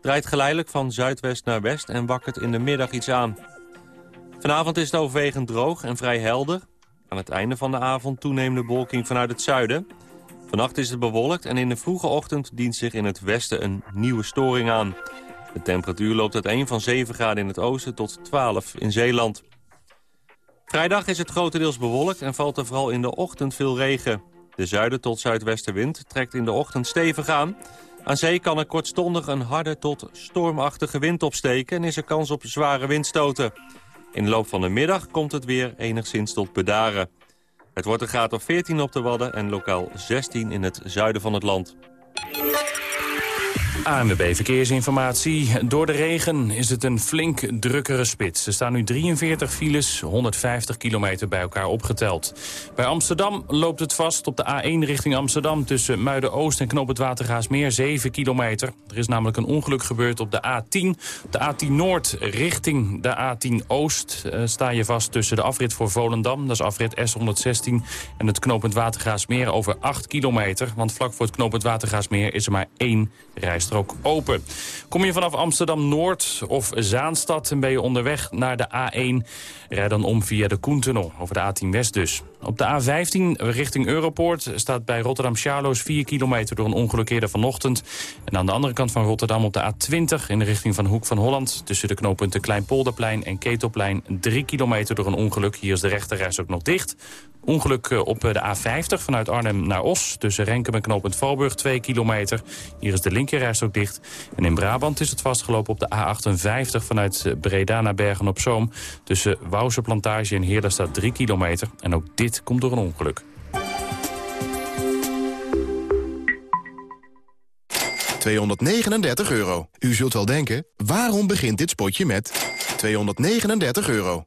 Speaker 31: draait geleidelijk van zuidwest naar west en wakkert in de middag iets aan. Vanavond is het overwegend droog en vrij helder. Aan het einde van de avond toenemende bewolking vanuit het zuiden. Vannacht is het bewolkt en in de vroege ochtend dient zich in het westen een nieuwe storing aan. De temperatuur loopt uit 1 van 7 graden in het oosten tot 12 in Zeeland. Vrijdag is het grotendeels bewolkt en valt er vooral in de ochtend veel regen. De zuiden tot zuidwestenwind trekt in de ochtend stevig aan... Aan zee kan er kortstondig een harde tot stormachtige wind opsteken... en is er kans op zware windstoten. In de loop van de middag komt het weer enigszins tot bedaren. Het wordt een graad of 14 op de Wadden en lokaal 16 in het zuiden van het land.
Speaker 3: ANWB Verkeersinformatie. Door de regen is het een flink drukkere spits. Er staan nu 43 files, 150 kilometer bij elkaar opgeteld. Bij Amsterdam loopt het vast op de A1 richting Amsterdam... tussen Muiden-Oost en Knoop het Watergaasmeer, 7 kilometer. Er is namelijk een ongeluk gebeurd op de A10. Op de A10 Noord richting de A10 Oost uh, sta je vast... tussen de afrit voor Volendam, dat is afrit S116... en het knooppunt Watergaasmeer over 8 kilometer. Want vlak voor het knooppunt Watergaasmeer is er maar één rijstrook open. Kom je vanaf Amsterdam-Noord of Zaanstad en ben je onderweg naar de A1... rijd dan om via de Koentunnel, over de A10 West dus. Op de A15 richting Europoort staat bij Rotterdam-Charloes 4 kilometer door een ongeluk eerder vanochtend. En aan de andere kant van Rotterdam op de A20 in de richting van Hoek van Holland... tussen de knooppunten Kleinpolderplein en Ketelplein 3 kilometer door een ongeluk. Hier is de rechterreis ook nog dicht. Ongeluk eh, op eh, de A50 vanuit Arnhem naar Os. Tussen Renkum en knooppunt Valburg 2 kilometer. Hier is de linkerreis ook dicht. En in Brabant is het vastgelopen op de A58 vanuit eh, Breda naar Bergen-op-Zoom. Tussen Wouwse Plantage en Heerderstad 3 kilometer. En ook dit komt door een ongeluk.
Speaker 23: ...239 euro. U zult wel denken, waarom begint dit spotje met 239 euro?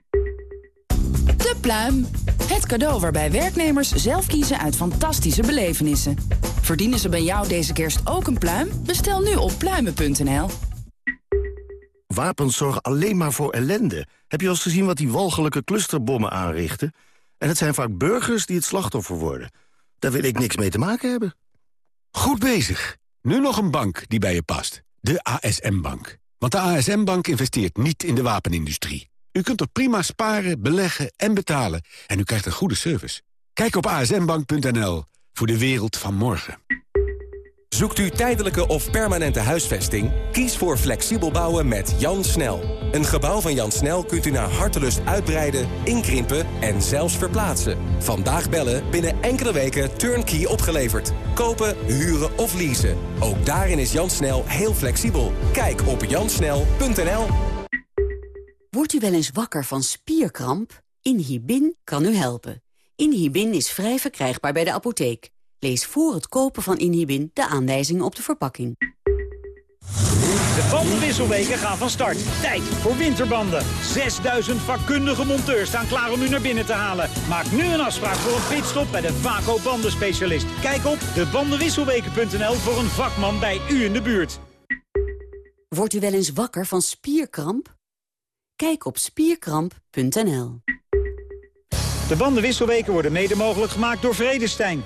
Speaker 32: Pluim. Het cadeau waarbij werknemers zelf kiezen uit fantastische belevenissen. Verdienen ze bij jou deze kerst ook een pluim? Bestel nu op pluimen.nl.
Speaker 33: Wapens zorgen alleen maar voor ellende. Heb je al eens gezien wat die walgelijke clusterbommen aanrichten? En het zijn vaak burgers die het slachtoffer worden. Daar wil ik niks mee te maken hebben.
Speaker 34: Goed bezig. Nu nog een bank die bij je past. De ASM-bank. Want de ASM-bank investeert niet in de wapenindustrie. U kunt er prima sparen, beleggen en betalen. En u krijgt een goede service. Kijk op asmbank.nl voor de wereld van morgen.
Speaker 25: Zoekt u tijdelijke of permanente huisvesting? Kies voor flexibel bouwen met Jan Snel. Een gebouw van Jan Snel kunt u naar hartelust uitbreiden, inkrimpen en zelfs verplaatsen. Vandaag bellen, binnen enkele weken turnkey opgeleverd. Kopen, huren of leasen. Ook daarin is Jan Snel heel flexibel. Kijk op jansnel.nl.
Speaker 35: Wordt u wel eens wakker van spierkramp? Inhibin kan u helpen. Inhibin is vrij verkrijgbaar bij de apotheek. Lees voor het kopen van Inhibin de aanwijzingen op de verpakking.
Speaker 36: De bandenwisselweken gaan van start. Tijd voor winterbanden. 6000 vakkundige monteurs staan klaar om u naar binnen te halen. Maak nu een afspraak voor een pitstop bij de Vaco bandenspecialist. Kijk op debandenwisselweken.nl voor een vakman bij u in de buurt.
Speaker 35: Wordt u wel eens wakker van spierkramp? Kijk op spierkramp.nl.
Speaker 36: De bandenwisselweken worden mede mogelijk gemaakt door Vredestein.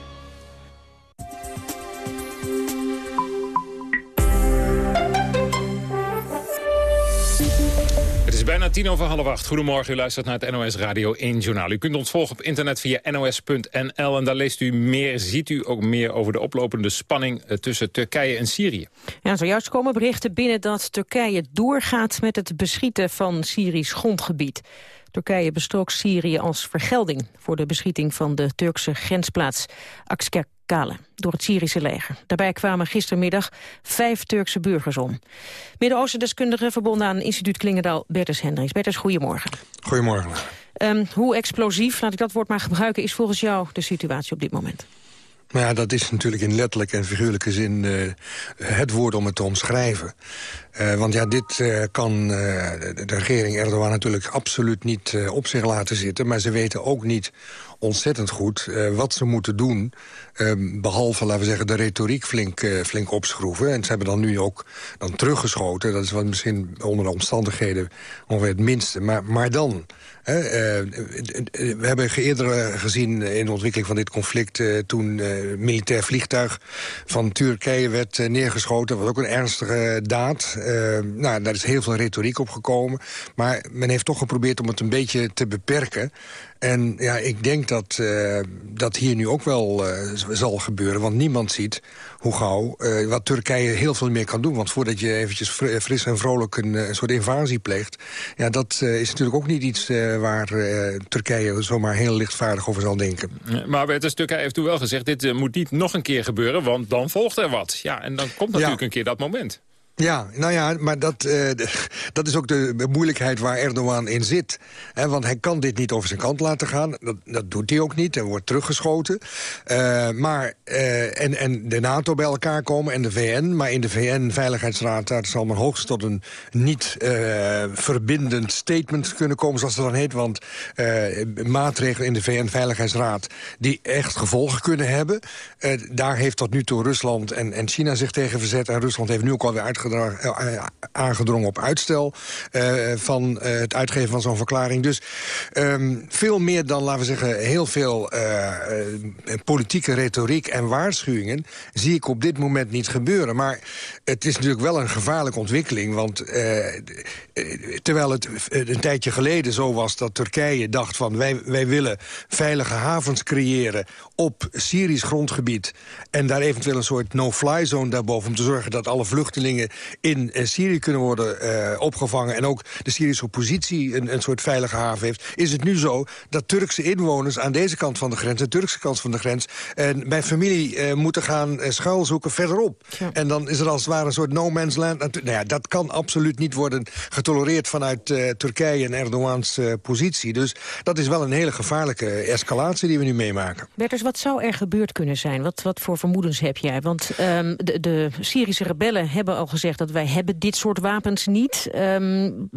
Speaker 37: Bijna tien over half acht. Goedemorgen, u luistert naar het NOS Radio 1 Journaal. U kunt ons volgen op internet via nos.nl en daar leest u meer, ziet u ook meer over de oplopende spanning eh, tussen Turkije en Syrië.
Speaker 38: Ja, zojuist komen berichten binnen dat Turkije doorgaat met het beschieten van Syrisch grondgebied. Turkije bestrook Syrië als vergelding voor de beschieting van de Turkse grensplaats Door het Syrische leger. Daarbij kwamen gistermiddag vijf Turkse burgers om. Midden-Oosten-deskundige verbonden aan instituut Klingendaal Bertus Hendricks. Bertus, goedemorgen.
Speaker 39: Goedemorgen.
Speaker 38: Um, hoe explosief, laat ik dat woord maar gebruiken, is volgens jou de situatie op dit moment?
Speaker 39: Nou ja, dat is natuurlijk in letterlijke en figuurlijke zin uh, het woord om het te omschrijven. Uh, want ja, dit uh, kan de, regering Erdogan natuurlijk absoluut niet op zich laten zitten. Maar ze weten ook niet ontzettend goed wat ze moeten doen. behalve, laten we zeggen, de retoriek flink, flink opschroeven. En ze hebben dan nu ook dan teruggeschoten. Dat is wat misschien onder de omstandigheden ongeveer het minste. Maar, maar dan... Uh, we hebben eerder gezien in de ontwikkeling van dit conflict... Toen militair vliegtuig van Turkije werd neergeschoten. Dat was ook een ernstige daad. nou, daar is heel veel retoriek op gekomen. Maar men heeft toch geprobeerd om het een beetje te beperken. En ja, ik denk dat uh, dat hier nu ook wel uh, zal gebeuren. Want niemand ziet hoe gauw uh, wat Turkije heel veel meer kan doen. Want voordat je eventjes fris en vrolijk een, een, soort invasie pleegt... ja, dat is natuurlijk ook niet iets waar Turkije zomaar heel lichtvaardig over zal denken.
Speaker 37: Maar het is Turkije heeft toen wel gezegd... dit moet niet nog een keer gebeuren, want dan volgt er wat. Ja, en dan komt natuurlijk ja. een keer dat moment.
Speaker 39: Ja, nou ja, maar dat, uh, dat is ook de moeilijkheid waar Erdogan in zit. Want hij kan dit niet over zijn kant laten gaan. Dat, dat doet hij ook niet. Hij wordt teruggeschoten. Uh, maar, uh, en, en de NATO bij elkaar komen en de VN. Maar in de VN-veiligheidsraad daar zal men hoogst tot een niet verbindend statement kunnen komen, zoals dat dan heet. Want maatregelen in de VN-veiligheidsraad die echt gevolgen kunnen hebben. daar heeft tot nu toe Rusland en, en China zich tegen verzet. En Rusland heeft nu ook alweer eh, aangedrongen op uitstel uh, van het uitgeven van zo'n verklaring. Dus um, veel meer dan, laten we zeggen, heel veel politieke retoriek en waarschuwingen... zie ik op dit moment niet gebeuren. Maar het is natuurlijk wel een gevaarlijke ontwikkeling. Want terwijl het een tijdje geleden zo was dat Turkije dacht van... wij, wij willen veilige havens creëren op Syrisch grondgebied... en daar eventueel een soort no-fly zone daarboven... om te zorgen dat alle vluchtelingen in uh, Syrië kunnen worden uh, opgevangen... en ook de Syrische oppositie een, een soort veilige haven heeft... is het nu zo dat Turkse inwoners aan deze kant van de grens... de Turkse kant van de grens, en bij familie uh, moeten gaan schuilzoeken verderop. Ja. En dan is er als het ware een soort no man's land. Nou ja, dat kan absoluut niet worden getolereerd vanuit Turkije en Erdogans positie. Dus dat is wel een hele gevaarlijke escalatie die we nu meemaken.
Speaker 38: Berters, wat zou er gebeurd kunnen zijn? Wat, wat voor vermoedens heb jij? Want um, de, de Syrische rebellen hebben al gezegd dat wij hebben dit soort wapens niet. Um,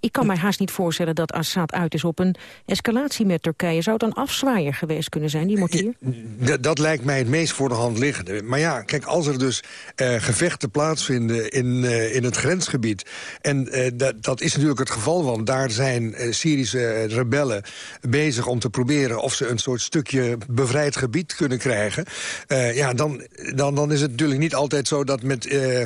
Speaker 38: ik kan mij haast niet voorstellen dat Assad uit is op een escalatie met Turkije. Zou het een afzwaaier geweest kunnen zijn, die mortier?
Speaker 39: Dat, dat lijkt mij het meest voor de hand liggende. Maar ja, kijk, als er dus uh, gevechten plaatsvinden in, uh, in het grensgebied... en dat, is natuurlijk het geval, want daar zijn Syrische rebellen bezig om te proberen... of ze een soort stukje bevrijd gebied kunnen krijgen... ja, dan, dan, dan is het natuurlijk niet altijd zo dat met uh,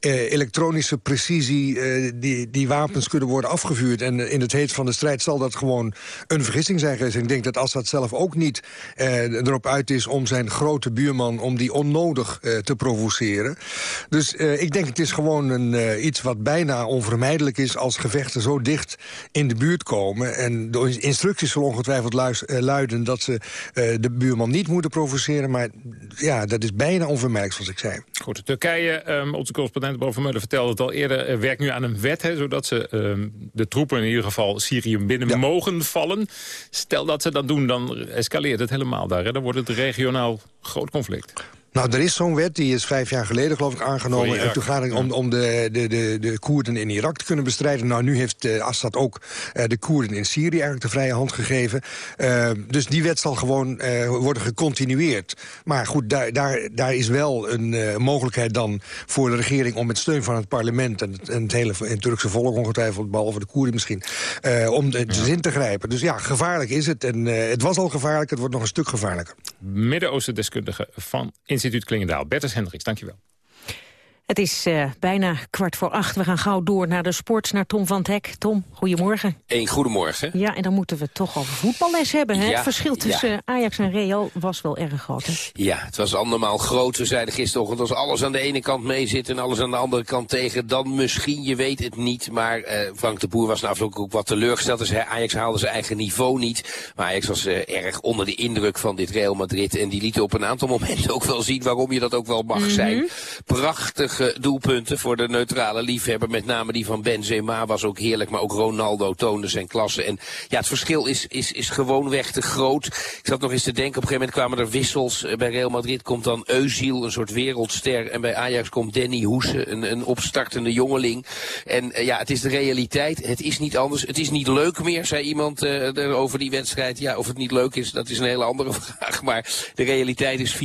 Speaker 39: elektronische precisie die, die wapens kunnen worden afgevuurd. En in het heet van de strijd zal dat gewoon een vergissing zijn geweest. Ik denk dat Assad zelf ook niet erop uit is om zijn grote buurman... om die onnodig te provoceren. Dus ik denk het is gewoon een, iets wat bijna onvermijdelijk is... als gevechten zo dicht in de buurt komen. En de instructies zullen ongetwijfeld luiden dat ze de buurman niet moeten provoceren. Maar ja, dat is bijna onvermijdelijk, zoals ik zei.
Speaker 37: Goed, Turkije, um, onze correspondent Bovenmeulen vertelde het al eerder... Er werkt nu aan een wet, hè, zodat ze um, de troepen in ieder geval Syrië binnen ja. mogen vallen. Stel dat ze dat doen, dan escaleert het helemaal daar. Hè? Dan wordt het regionaal groot conflict.
Speaker 39: Nou, er is zo'n wet, die is vijf jaar geleden geloof ik aangenomen. En toen gaat het om, om de, de, de, de Koerden in Irak te kunnen bestrijden. Nou, nu heeft uh, Assad ook uh, de Koerden in Syrië eigenlijk de vrije hand gegeven. Uh, dus die wet zal gewoon worden gecontinueerd. Maar goed, daar, daar, daar is wel een mogelijkheid dan voor de regering... om met steun van het parlement en het, en het hele het Turkse volk ongetwijfeld... behalve de Koerden misschien, om de, de zin te grijpen. Dus ja, gevaarlijk is het. En het was al gevaarlijk, het wordt nog een stuk gevaarlijker.
Speaker 37: Midden-Oosten deskundige van Instituut Klingendaal. Bertus Hendricks, dankjewel.
Speaker 38: Het is uh, bijna kwart voor acht. We gaan gauw door naar de sport, naar Tom van Hek. Tom, goedemorgen.
Speaker 40: Eén goedemorgen.
Speaker 38: Ja, en dan moeten we toch over voetballes hebben. Hè? Ja, het verschil tussen Ajax en Real was wel erg groot. Hè?
Speaker 40: Ja, het was andermaal groot. We zeiden gisterochtend, als alles aan de ene kant mee zit... en alles aan de andere kant tegen, dan misschien, je weet het niet. Maar uh, Frank de Boer was nou ook wat teleurgesteld. Dus Ajax haalde zijn eigen niveau niet. Maar Ajax was uh, erg onder de indruk van dit Real Madrid. En die liet op een aantal momenten ook wel zien waarom je dat ook wel mag mm -hmm. zijn. Prachtig doelpunten voor de neutrale liefhebber. Met name die van Benzema was ook heerlijk. Maar ook Ronaldo toonde zijn klasse. En ja, het verschil is, is, is gewoonweg te groot. Ik zat nog eens te denken. Op een gegeven moment kwamen er wissels. Eh, bij Real Madrid komt dan Eusiel, een soort wereldster. En bij Ajax komt Danny Hoese, een, een opstartende jongeling. En uh, ja, het is de realiteit. Het is niet anders. Het is niet leuk meer, zei iemand uh, over die wedstrijd. Ja, of het niet leuk is, dat is een hele andere vraag. Maar de realiteit is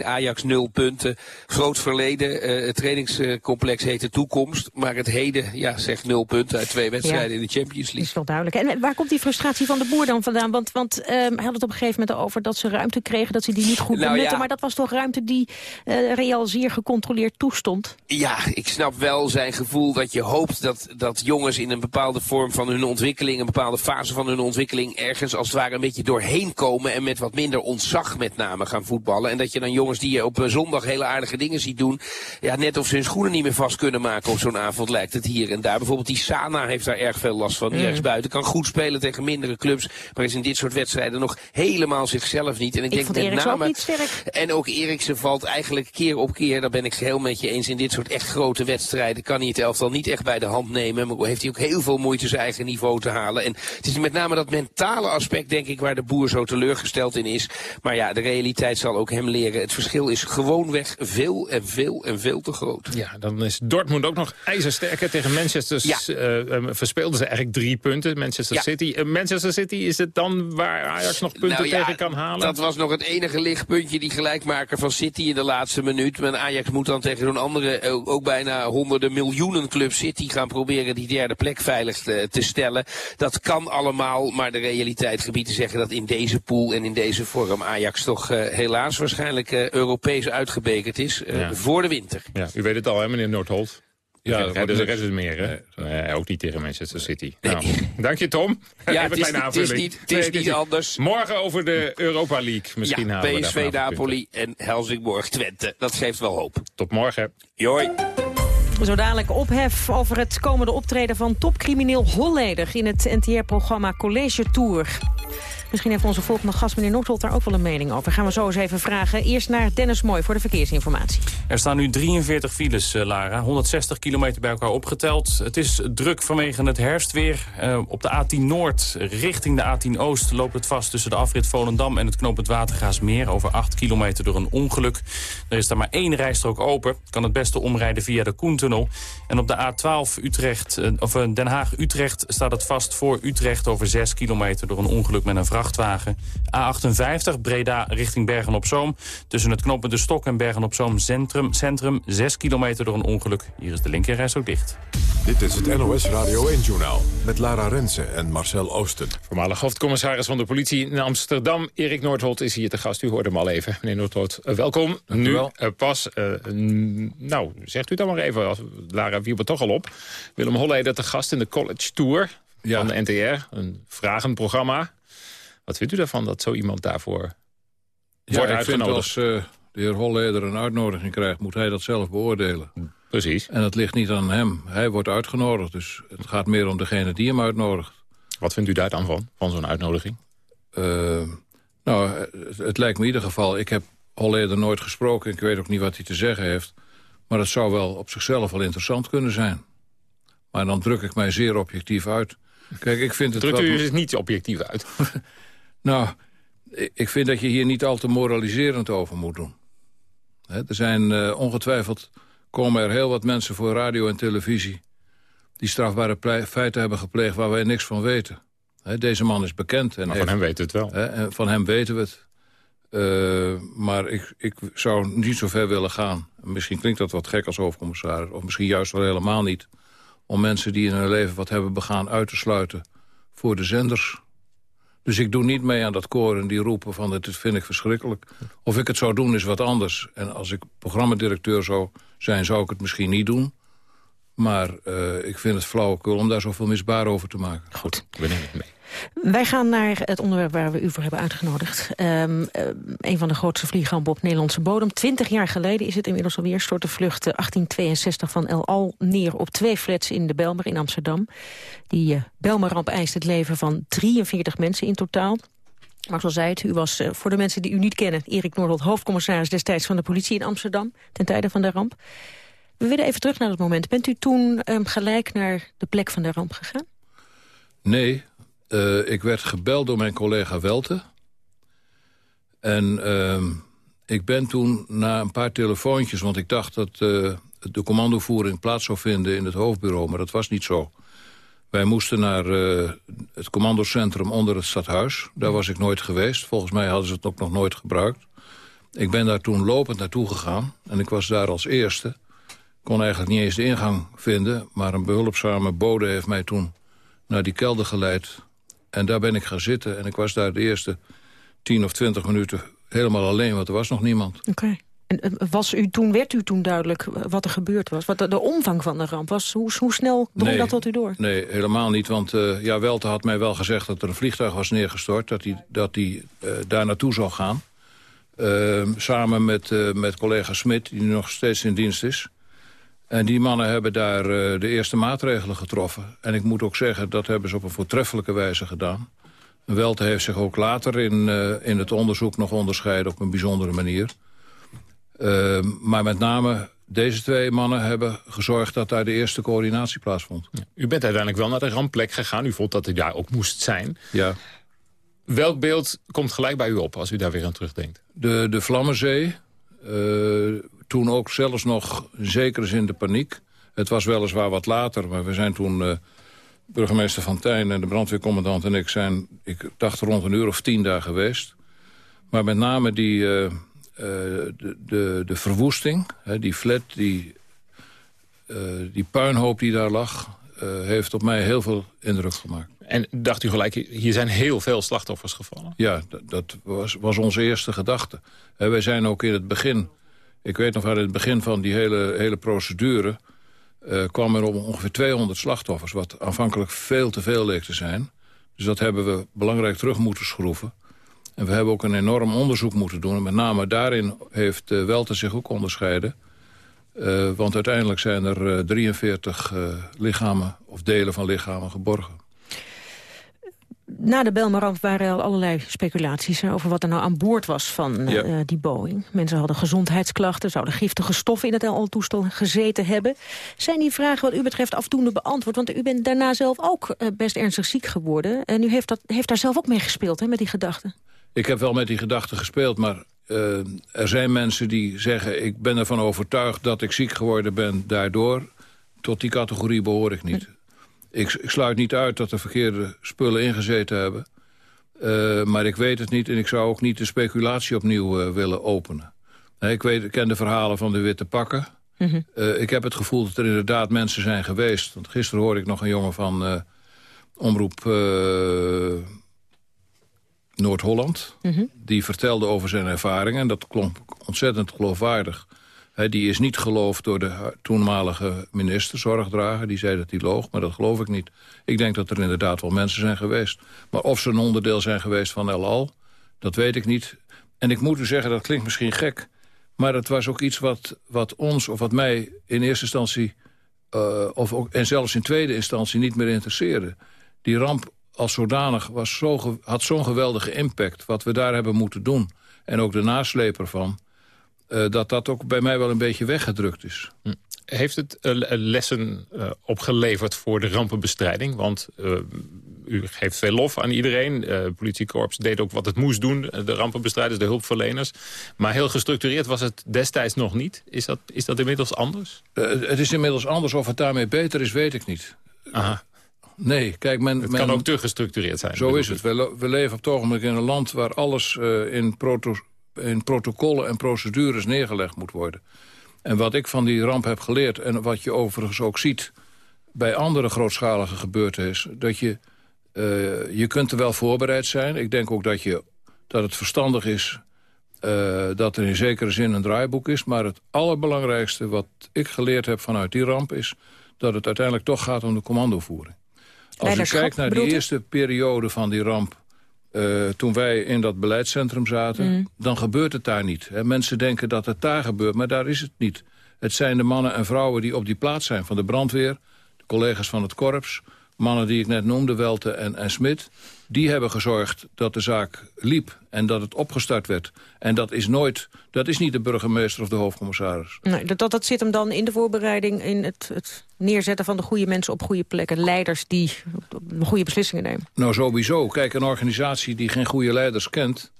Speaker 40: 4-1. Ajax 0 punten. Groot verleden. Trainings complex heet de toekomst. Maar het heden ja, zegt nul punten uit twee wedstrijden ja, in de Champions League.
Speaker 38: is wel duidelijk. En waar komt die frustratie van de boer dan vandaan? Want, want um, hij had het op een gegeven moment over dat ze ruimte kregen... dat ze die niet goed nou, benutten. Ja. Maar dat was toch ruimte die uh, Real zeer gecontroleerd toestond?
Speaker 40: Ja, ik snap wel zijn gevoel dat je hoopt dat, dat jongens... in een bepaalde vorm van hun ontwikkeling... een bepaalde fase van hun ontwikkeling... ergens als het ware een beetje doorheen komen... en met wat minder ontzag met name gaan voetballen. En dat je dan jongens die je op zondag hele aardige dingen ziet doen... ja, net of ze hun schoenen niet meer vast kunnen maken op zo'n avond, lijkt het hier en daar. Bijvoorbeeld die Sana heeft daar erg veel last van. Die mm. buiten kan goed spelen tegen mindere clubs, maar is in dit soort wedstrijden nog helemaal zichzelf niet.
Speaker 38: En ik, ik denk met name.
Speaker 40: En ook Eriksen valt eigenlijk keer op keer, daar ben ik het heel met je eens, in dit soort echt grote wedstrijden kan hij het elftal niet echt bij de hand nemen. Maar heeft hij ook heel veel moeite zijn eigen niveau te halen. En het is met name dat mentale aspect, denk ik, waar de boer zo teleurgesteld in is. Maar ja, de realiteit zal ook hem leren. Het verschil is gewoonweg veel en veel en veel te groot.
Speaker 37: Ja, dan is Dortmund ook nog ijzersterk. Tegen Manchester ja. uh, verspeelden ze eigenlijk drie punten. Manchester ja. City. Uh, Manchester City, is het dan waar Ajax nog punten nou ja, tegen kan halen?
Speaker 40: Dat was nog het enige lichtpuntje, die gelijkmaker van City in de laatste minuut. Maar Ajax moet dan tegen zo'n andere, ook, ook, bijna honderden miljoenen club City gaan proberen die derde plek veilig te, te, stellen. Dat kan allemaal, maar de realiteit gebied te zeggen dat in deze pool en in deze vorm Ajax toch uh, helaas waarschijnlijk Europees uitgebekerd is voor de winter.
Speaker 37: Ja, u weet het al hè meneer Noordholt. Ja, dat dus de rest is meer, hè? Nee, nee, ook niet tegen Manchester City. Nee. Nou, dank je, Tom.
Speaker 40: Ja, het is, het is, niet, het is niet anders.
Speaker 37: Morgen over de Europa League. Misschien
Speaker 40: ja,
Speaker 37: halen
Speaker 40: PSV Napoli en Helsingborg Twente. Dat geeft wel hoop.
Speaker 37: Tot morgen.
Speaker 40: Joi.
Speaker 38: Zo dadelijk ophef over het komende optreden van topcrimineel Holleder... in het NTR-programma College Tour. Misschien heeft onze volgende gast, meneer Noordholt, daar ook wel een mening over. Gaan we zo eens even vragen. Eerst naar Dennis Mooi voor de verkeersinformatie.
Speaker 3: Er staan nu 43 files, uh, Lara. 160 kilometer bij elkaar opgeteld. Het is druk vanwege het herfstweer. Uh, op de A10 Noord richting de A10 Oost loopt het vast... tussen de afrit Volendam en het knooppunt Watergaasmeer... over 8 kilometer door een ongeluk. Er is daar maar één rijstrook open. Kan het beste omrijden via de Koentunnel. En op de A12 Utrecht, uh, of Den Haag-Utrecht staat het vast voor Utrecht... over 6 kilometer door een ongeluk met een vracht vrachtwagen. A58 Breda richting Bergen-op-Zoom. Tussen het knooppunt De Stok en Bergen-op-Zoom centrum, centrum 6 kilometer door een ongeluk. Hier is de linkerreis ook dicht.
Speaker 30: Dit is het NOS Radio 1-journaal met Lara Rensen en Marcel Oosten.
Speaker 37: Voormalig hoofdcommissaris van de politie in Amsterdam, Erik Noordholt, is hier te gast. U hoorde hem al even. Meneer Noordholt, uh, welkom.
Speaker 41: Dank
Speaker 37: nu uh, pas, uh, nou, zegt u dan maar even, als, Lara viel er toch al op. Willem Holleder te gast in de College Tour ja. van de NTR. Een vragenprogramma. Wat vindt u daarvan dat zo iemand daarvoor
Speaker 41: ja,
Speaker 37: wordt
Speaker 41: vind als uh, de heer Holleder een uitnodiging krijgt... moet hij dat zelf beoordelen.
Speaker 37: Precies.
Speaker 41: En dat ligt niet aan hem. Hij wordt uitgenodigd, dus het gaat meer om degene die hem uitnodigt.
Speaker 37: Wat vindt u daar dan van, van zo'n uitnodiging?
Speaker 41: Uh, nou, het, het, lijkt me in ieder geval... Ik heb Holleder nooit gesproken, ik weet ook niet wat hij te zeggen heeft... maar het zou wel op zichzelf wel interessant kunnen zijn. Maar dan druk ik mij zeer objectief uit. Kijk, ik vind het
Speaker 37: Drukt u het niet objectief uit?
Speaker 41: Nou, ik vind dat je hier niet al te moraliserend over moet doen. Er zijn uh, ongetwijfeld komen er heel wat mensen voor radio en televisie... die strafbare feiten hebben gepleegd waar wij niks van weten. Deze man is bekend.
Speaker 37: En maar van hem weten we het wel.
Speaker 41: Hè, en van hem weten we het. Uh, maar ik, ik zou niet zo ver willen gaan. Misschien klinkt dat wat gek als hoofdcommissaris. Of misschien juist wel helemaal niet. Om mensen die in hun leven wat hebben begaan uit te sluiten voor de zenders. Dus ik doe niet mee aan dat koren die roepen van dit vind ik verschrikkelijk. Of ik het zou doen is wat anders. En als ik programmadirecteur zou zijn, zou ik het misschien niet doen. Maar uh, ik vind het flauwekul om daar zoveel misbaar over te maken.
Speaker 10: Goed.
Speaker 37: Ik ben het mee.
Speaker 10: Wij gaan naar het onderwerp waar we u voor hebben uitgenodigd. Um, een van de grootste vliegrampen op Nederlandse bodem. Twintig jaar geleden is het inmiddels alweer. Stortte vlucht 1862 van El Al neer op twee flats in de Belmer in Amsterdam. Die uh, Belmerramp eist het leven van 43 mensen in totaal. Marcel zei het, u was uh, voor de mensen die u niet kennen... Erik Noordholt, hoofdcommissaris destijds van de politie in Amsterdam... ten tijde van de ramp. We willen even terug naar dat moment. Bent u toen um, gelijk naar de plek van de ramp gegaan?
Speaker 41: Nee, uh, ik werd gebeld door mijn collega Welte. En uh, ik ben toen na een paar telefoontjes... want ik dacht dat uh, de commandovoering plaats zou vinden in het hoofdbureau... maar dat was niet zo. Wij moesten naar uh, het commandocentrum onder het stadhuis. Daar was ik nooit geweest. Volgens mij hadden ze het ook nog nooit gebruikt. Ik ben daar toen lopend naartoe gegaan. En ik was daar als eerste. Kon eigenlijk niet eens de ingang vinden... maar een behulpzame bode heeft mij toen naar die kelder geleid... En daar ben ik gaan zitten. En ik was daar de eerste tien of twintig minuten helemaal alleen, want er was nog niemand.
Speaker 10: Oké. En eh, was u toen, werd u toen duidelijk wat er gebeurd was? Wat de, de omvang van de ramp was? Hoe, hoe snel drong dat tot u door?
Speaker 41: Nee, helemaal niet. Want uh, ja, Welte had mij wel gezegd dat er een vliegtuig was neergestort. Dat hij dat die, uh, daar naartoe zou gaan. Uh, samen met, met collega Smit, die nu nog steeds in dienst is. En die mannen hebben daar uh, de eerste maatregelen getroffen. En ik moet ook zeggen, dat hebben ze op een voortreffelijke wijze gedaan. Welte heeft zich ook later in, uh, in het onderzoek nog onderscheiden op een bijzondere manier. Uh, maar met name deze twee mannen hebben gezorgd dat daar de eerste coördinatie plaatsvond.
Speaker 37: Ja. U bent uiteindelijk wel naar de rampplek gegaan. U vond dat het daar ook moest zijn.
Speaker 41: Ja.
Speaker 37: Welk beeld komt gelijk bij u op als u daar weer aan terugdenkt?
Speaker 41: De, de Vlammenzee, toen ook zelfs nog zeker is in de paniek. Het was weliswaar wat later, maar we zijn toen... Uh, burgemeester Van Tijn en de brandweercommandant en ik zijn... ik dacht rond een uur of tien daar geweest. Maar met name die, uh, uh, de, de, de verwoesting, hè, die flat, die, die puinhoop die daar lag... heeft op mij heel veel indruk gemaakt.
Speaker 37: En dacht u gelijk, hier zijn heel veel slachtoffers gevallen?
Speaker 41: Ja, dat, was, was onze eerste gedachte. wij zijn ook in het begin ik weet nog in het begin van die hele, hele procedure... Uh, kwam er om ongeveer 200 slachtoffers... wat aanvankelijk veel te veel leek te zijn. Dus dat hebben we belangrijk terug moeten schroeven. En we hebben ook een enorm onderzoek moeten doen. En met name daarin heeft uh, Welter zich ook onderscheiden. Uh, want uiteindelijk zijn er 43 lichamen of delen van lichamen geborgen
Speaker 10: na de Belmaramp waren er al allerlei speculaties over wat er nou aan boord was van uh, die Boeing. Mensen hadden gezondheidsklachten, zouden giftige stoffen in het LL-toestel gezeten hebben. Zijn die vragen wat u betreft afdoende beantwoord? Want u bent daarna zelf ook uh, best ernstig ziek geworden. En u heeft, dat, heeft daar zelf ook mee gespeeld, hè, met die gedachten?
Speaker 41: Ik heb wel met die gedachten gespeeld, maar uh, er zijn mensen die zeggen... ik ben ervan overtuigd dat ik ziek geworden ben daardoor. Tot die categorie behoor ik niet. Ik, ik, sluit niet uit dat er verkeerde spullen ingezeten hebben. Uh, maar ik weet het niet en ik zou ook niet de speculatie opnieuw uh, willen openen. Nee, ik, weet, ik ken de verhalen van de witte pakken. Mm -hmm. uh, ik heb het gevoel dat er inderdaad mensen zijn geweest. Want gisteren hoorde ik nog een jongen van Omroep Noord-Holland. Mm -hmm. Die vertelde over zijn ervaringen. En dat klonk ontzettend geloofwaardig. Die is niet geloofd door de toenmalige minister, zorgdrager. Die zei dat hij loog, maar dat geloof ik niet. Ik denk dat er inderdaad wel mensen zijn geweest. Maar of ze een onderdeel zijn geweest van El Al, dat weet ik niet. En ik moet u zeggen, dat klinkt misschien gek... maar het was ook iets wat, wat ons, of wat mij in eerste instantie... Uh, of ook, en zelfs in tweede instantie niet meer interesseerde. Die ramp als zodanig was zo, had zo'n geweldige impact... wat we daar hebben moeten doen. En ook de nasleper van uh, dat dat ook bij mij wel een beetje weggedrukt is. Hm.
Speaker 37: Heeft het uh, lessen uh, opgeleverd voor de rampenbestrijding? Want u geeft veel lof aan iedereen. Uh, politiekorps deed ook wat het moest doen. De rampenbestrijders, de hulpverleners. Maar heel gestructureerd was het destijds nog niet. Is dat, is dat inmiddels anders?
Speaker 41: het is inmiddels anders. Of het daarmee beter is, weet ik niet.
Speaker 37: Aha.
Speaker 41: Nee, kijk, men...
Speaker 37: Het kan ook te gestructureerd zijn.
Speaker 41: Zo is het. We, we, leven op het ogenblik in een land waar alles uh, in, proto in protocollen en procedures neergelegd moet worden. En wat ik van die ramp heb geleerd... en wat je overigens ook ziet bij andere grootschalige gebeurtenissen... dat je, uh, je kunt er wel voorbereid zijn. Ik denk ook dat, je, dat het verstandig is uh, dat er in zekere zin een draaiboek is. Maar het allerbelangrijkste wat ik geleerd heb vanuit die ramp... is dat het uiteindelijk toch gaat om de commandovoering. Als je kijkt naar de eerste periode van die ramp... Uh, toen wij in dat beleidscentrum zaten, mm. dan gebeurt het daar niet. Hè. Mensen denken dat het daar gebeurt, maar daar is het niet. Het zijn de mannen en vrouwen die op die plaats zijn van de brandweer... de collega's van het korps, mannen die ik net noemde, Welte en, en Smit... die hebben gezorgd dat de zaak liep en dat het opgestart werd. En dat is nooit, dat is niet de burgemeester of de hoofdcommissaris.
Speaker 10: Nee, dat, dat zit hem dan in de voorbereiding... in het, het neerzetten van de goede mensen op goede plekken. Leiders die goede beslissingen nemen.
Speaker 41: Nou, sowieso. Kijk, een organisatie die geen goede leiders kent...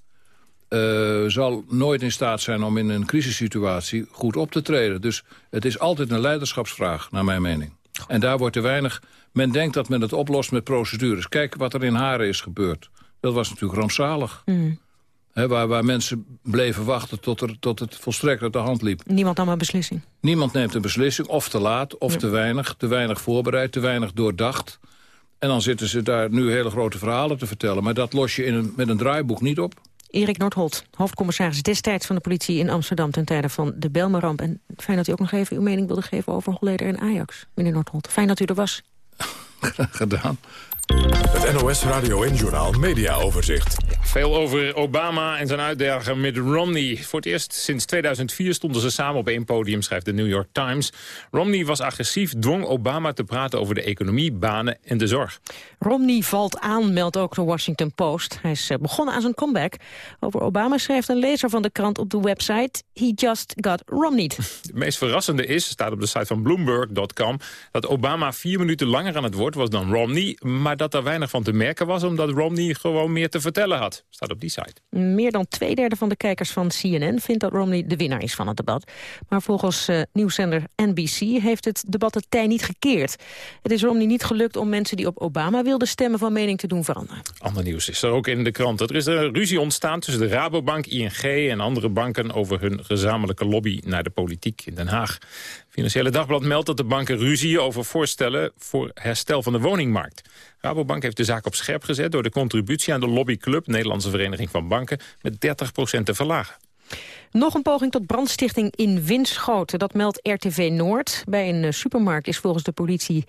Speaker 41: Uh, zal nooit in staat zijn om in een crisissituatie goed op te treden. Dus het is altijd een leiderschapsvraag, naar mijn mening. En daar wordt te weinig... Men denkt dat men het oplost met procedures. Kijk wat er in Haren is gebeurd. Dat was natuurlijk rampzalig. Mm. waar, waar mensen bleven wachten tot, er, tot het volstrekt uit de hand liep.
Speaker 10: Niemand nam een beslissing.
Speaker 41: Niemand neemt een beslissing, of te laat, of te weinig. Te weinig voorbereid, te weinig doordacht. En dan zitten ze daar nu hele grote verhalen te vertellen. Maar dat los je in een, met een draaiboek niet op.
Speaker 10: Erik Noordholt, hoofdcommissaris destijds van de politie in Amsterdam... ten tijde van de Belmeramp. En fijn dat u ook nog even uw mening wilde geven over Holleder en Ajax, meneer Noordholt. Fijn dat u er was.
Speaker 41: gedaan.
Speaker 34: Het NOS Radio en Journal Media Overzicht.
Speaker 37: veel over Obama en zijn uitdager Mitt Romney. Voor het eerst sinds 2004 stonden ze samen op één podium, schrijft de New York Times. Romney was agressief, dwong Obama te praten over de economie, banen en de zorg.
Speaker 10: Romney valt aan, meldt ook de Washington Post. Hij is eh, begonnen aan zijn comeback. Over Obama schrijft een lezer van de krant op de website... He just got Romneyed.
Speaker 37: Het meest verrassende is, staat op de site van Bloomberg.com... dat Obama vier minuten langer aan het woord was dan Romney... maar dat er weinig van te merken was... omdat Romney gewoon meer te vertellen had. Staat op die site.
Speaker 10: Meer dan twee derde van de kijkers van CNN vindt dat Romney de winnaar is van het debat. Maar volgens uh, nieuwszender NBC heeft het debat het tij niet gekeerd. Het is Romney niet gelukt om mensen die op Obama wilden stemmen... van mening te doen veranderen.
Speaker 37: Ander nieuws is er ook in de krant. Er is een ruzie ontstaan tussen de Rabobank, ING en andere banken... over hun gezamenlijke lobby naar de politiek in Den Haag. Financiële Dagblad meldt dat de banken ruzie over voorstellen... voor herstel van de woningmarkt. Rabobank heeft de zaak op scherp gezet door de contributie aan de lobbyclub... Nederlandse Vereniging van Banken, met 30% te verlagen.
Speaker 10: Nog een poging tot brandstichting in Winschoten. Dat meldt RTV Noord. Bij een eh, supermarkt is volgens de politie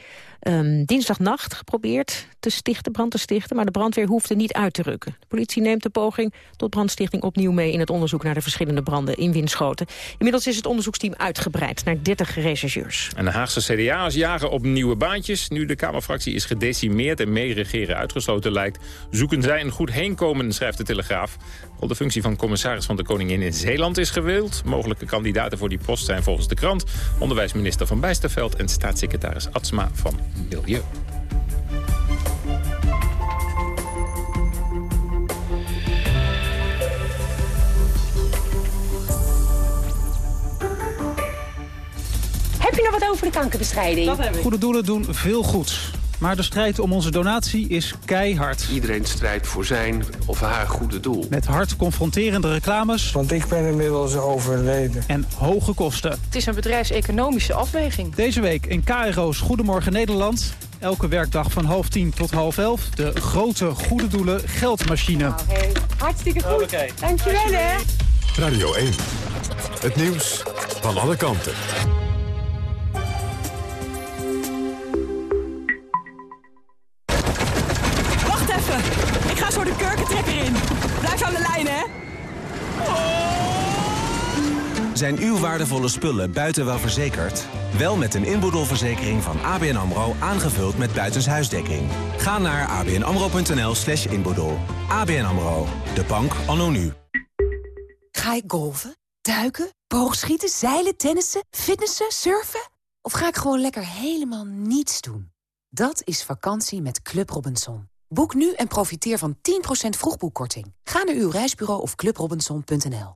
Speaker 10: um, dinsdagnacht geprobeerd te stichten, brand te stichten. Maar de brandweer hoefde niet uit te rukken. De politie neemt de poging tot brandstichting opnieuw mee... in het onderzoek naar de verschillende branden in Winschoten. Inmiddels is het onderzoeksteam uitgebreid naar 30 rechercheurs.
Speaker 37: En de Haagse CDA's jagen op nieuwe baantjes. Nu de Kamerfractie is gedecimeerd en meeregeren uitgesloten lijkt... zoeken zij een goed heenkomen, schrijft de Telegraaf. De functie van commissaris van de Koningin in Zeeland is gewild. Mogelijke kandidaten voor die post zijn volgens de krant... onderwijsminister Van Bijsterveld en staatssecretaris Atsma van Milieu.
Speaker 42: Heb je nog wat over de kankerbestrijding?
Speaker 43: Goede doelen doen veel goeds. Maar de strijd om onze donatie is keihard.
Speaker 6: Iedereen strijdt voor zijn of haar goede doel.
Speaker 43: Met hard confronterende reclames.
Speaker 44: Want ik ben inmiddels overleden.
Speaker 43: En hoge kosten.
Speaker 42: Het is een bedrijfseconomische afweging.
Speaker 43: Deze week in KRO's Goedemorgen Nederland. Elke werkdag van half tien tot half elf. De grote goede doelen geldmachine. Nou,
Speaker 42: hey. Hartstikke goed. Okay. Dankjewel hè.
Speaker 34: Radio 1. Het nieuws van alle kanten.
Speaker 25: Zijn uw waardevolle spullen buiten wel verzekerd? Wel met een inboedelverzekering van ABN AMRO aangevuld met buitenshuisdekking. Ga naar abnamro.nl slash inboedel. ABN AMRO, de bank anno nu.
Speaker 35: Ga ik golven, duiken, boogschieten, zeilen, tennissen, fitnessen, surfen? Of ga ik gewoon lekker helemaal niets doen? Dat is vakantie met Club Robinson.
Speaker 45: Boek nu en profiteer van 10% vroegboekkorting. Ga naar uw reisbureau of clubrobinson.nl.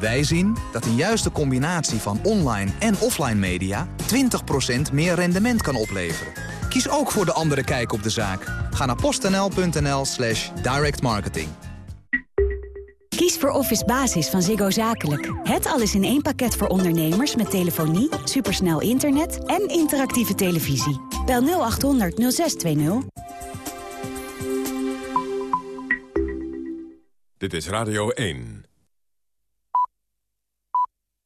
Speaker 46: Wij zien dat een juiste combinatie van online en offline media 20% meer rendement kan opleveren. Kies ook voor de andere kijk op de zaak. Ga naar postnl.nl slash directmarketing.
Speaker 47: Kies voor Office Basis van Ziggo Zakelijk. Het alles in één pakket voor ondernemers met telefonie, supersnel internet en interactieve televisie. Bel 0800 0620.
Speaker 30: Dit is Radio 1.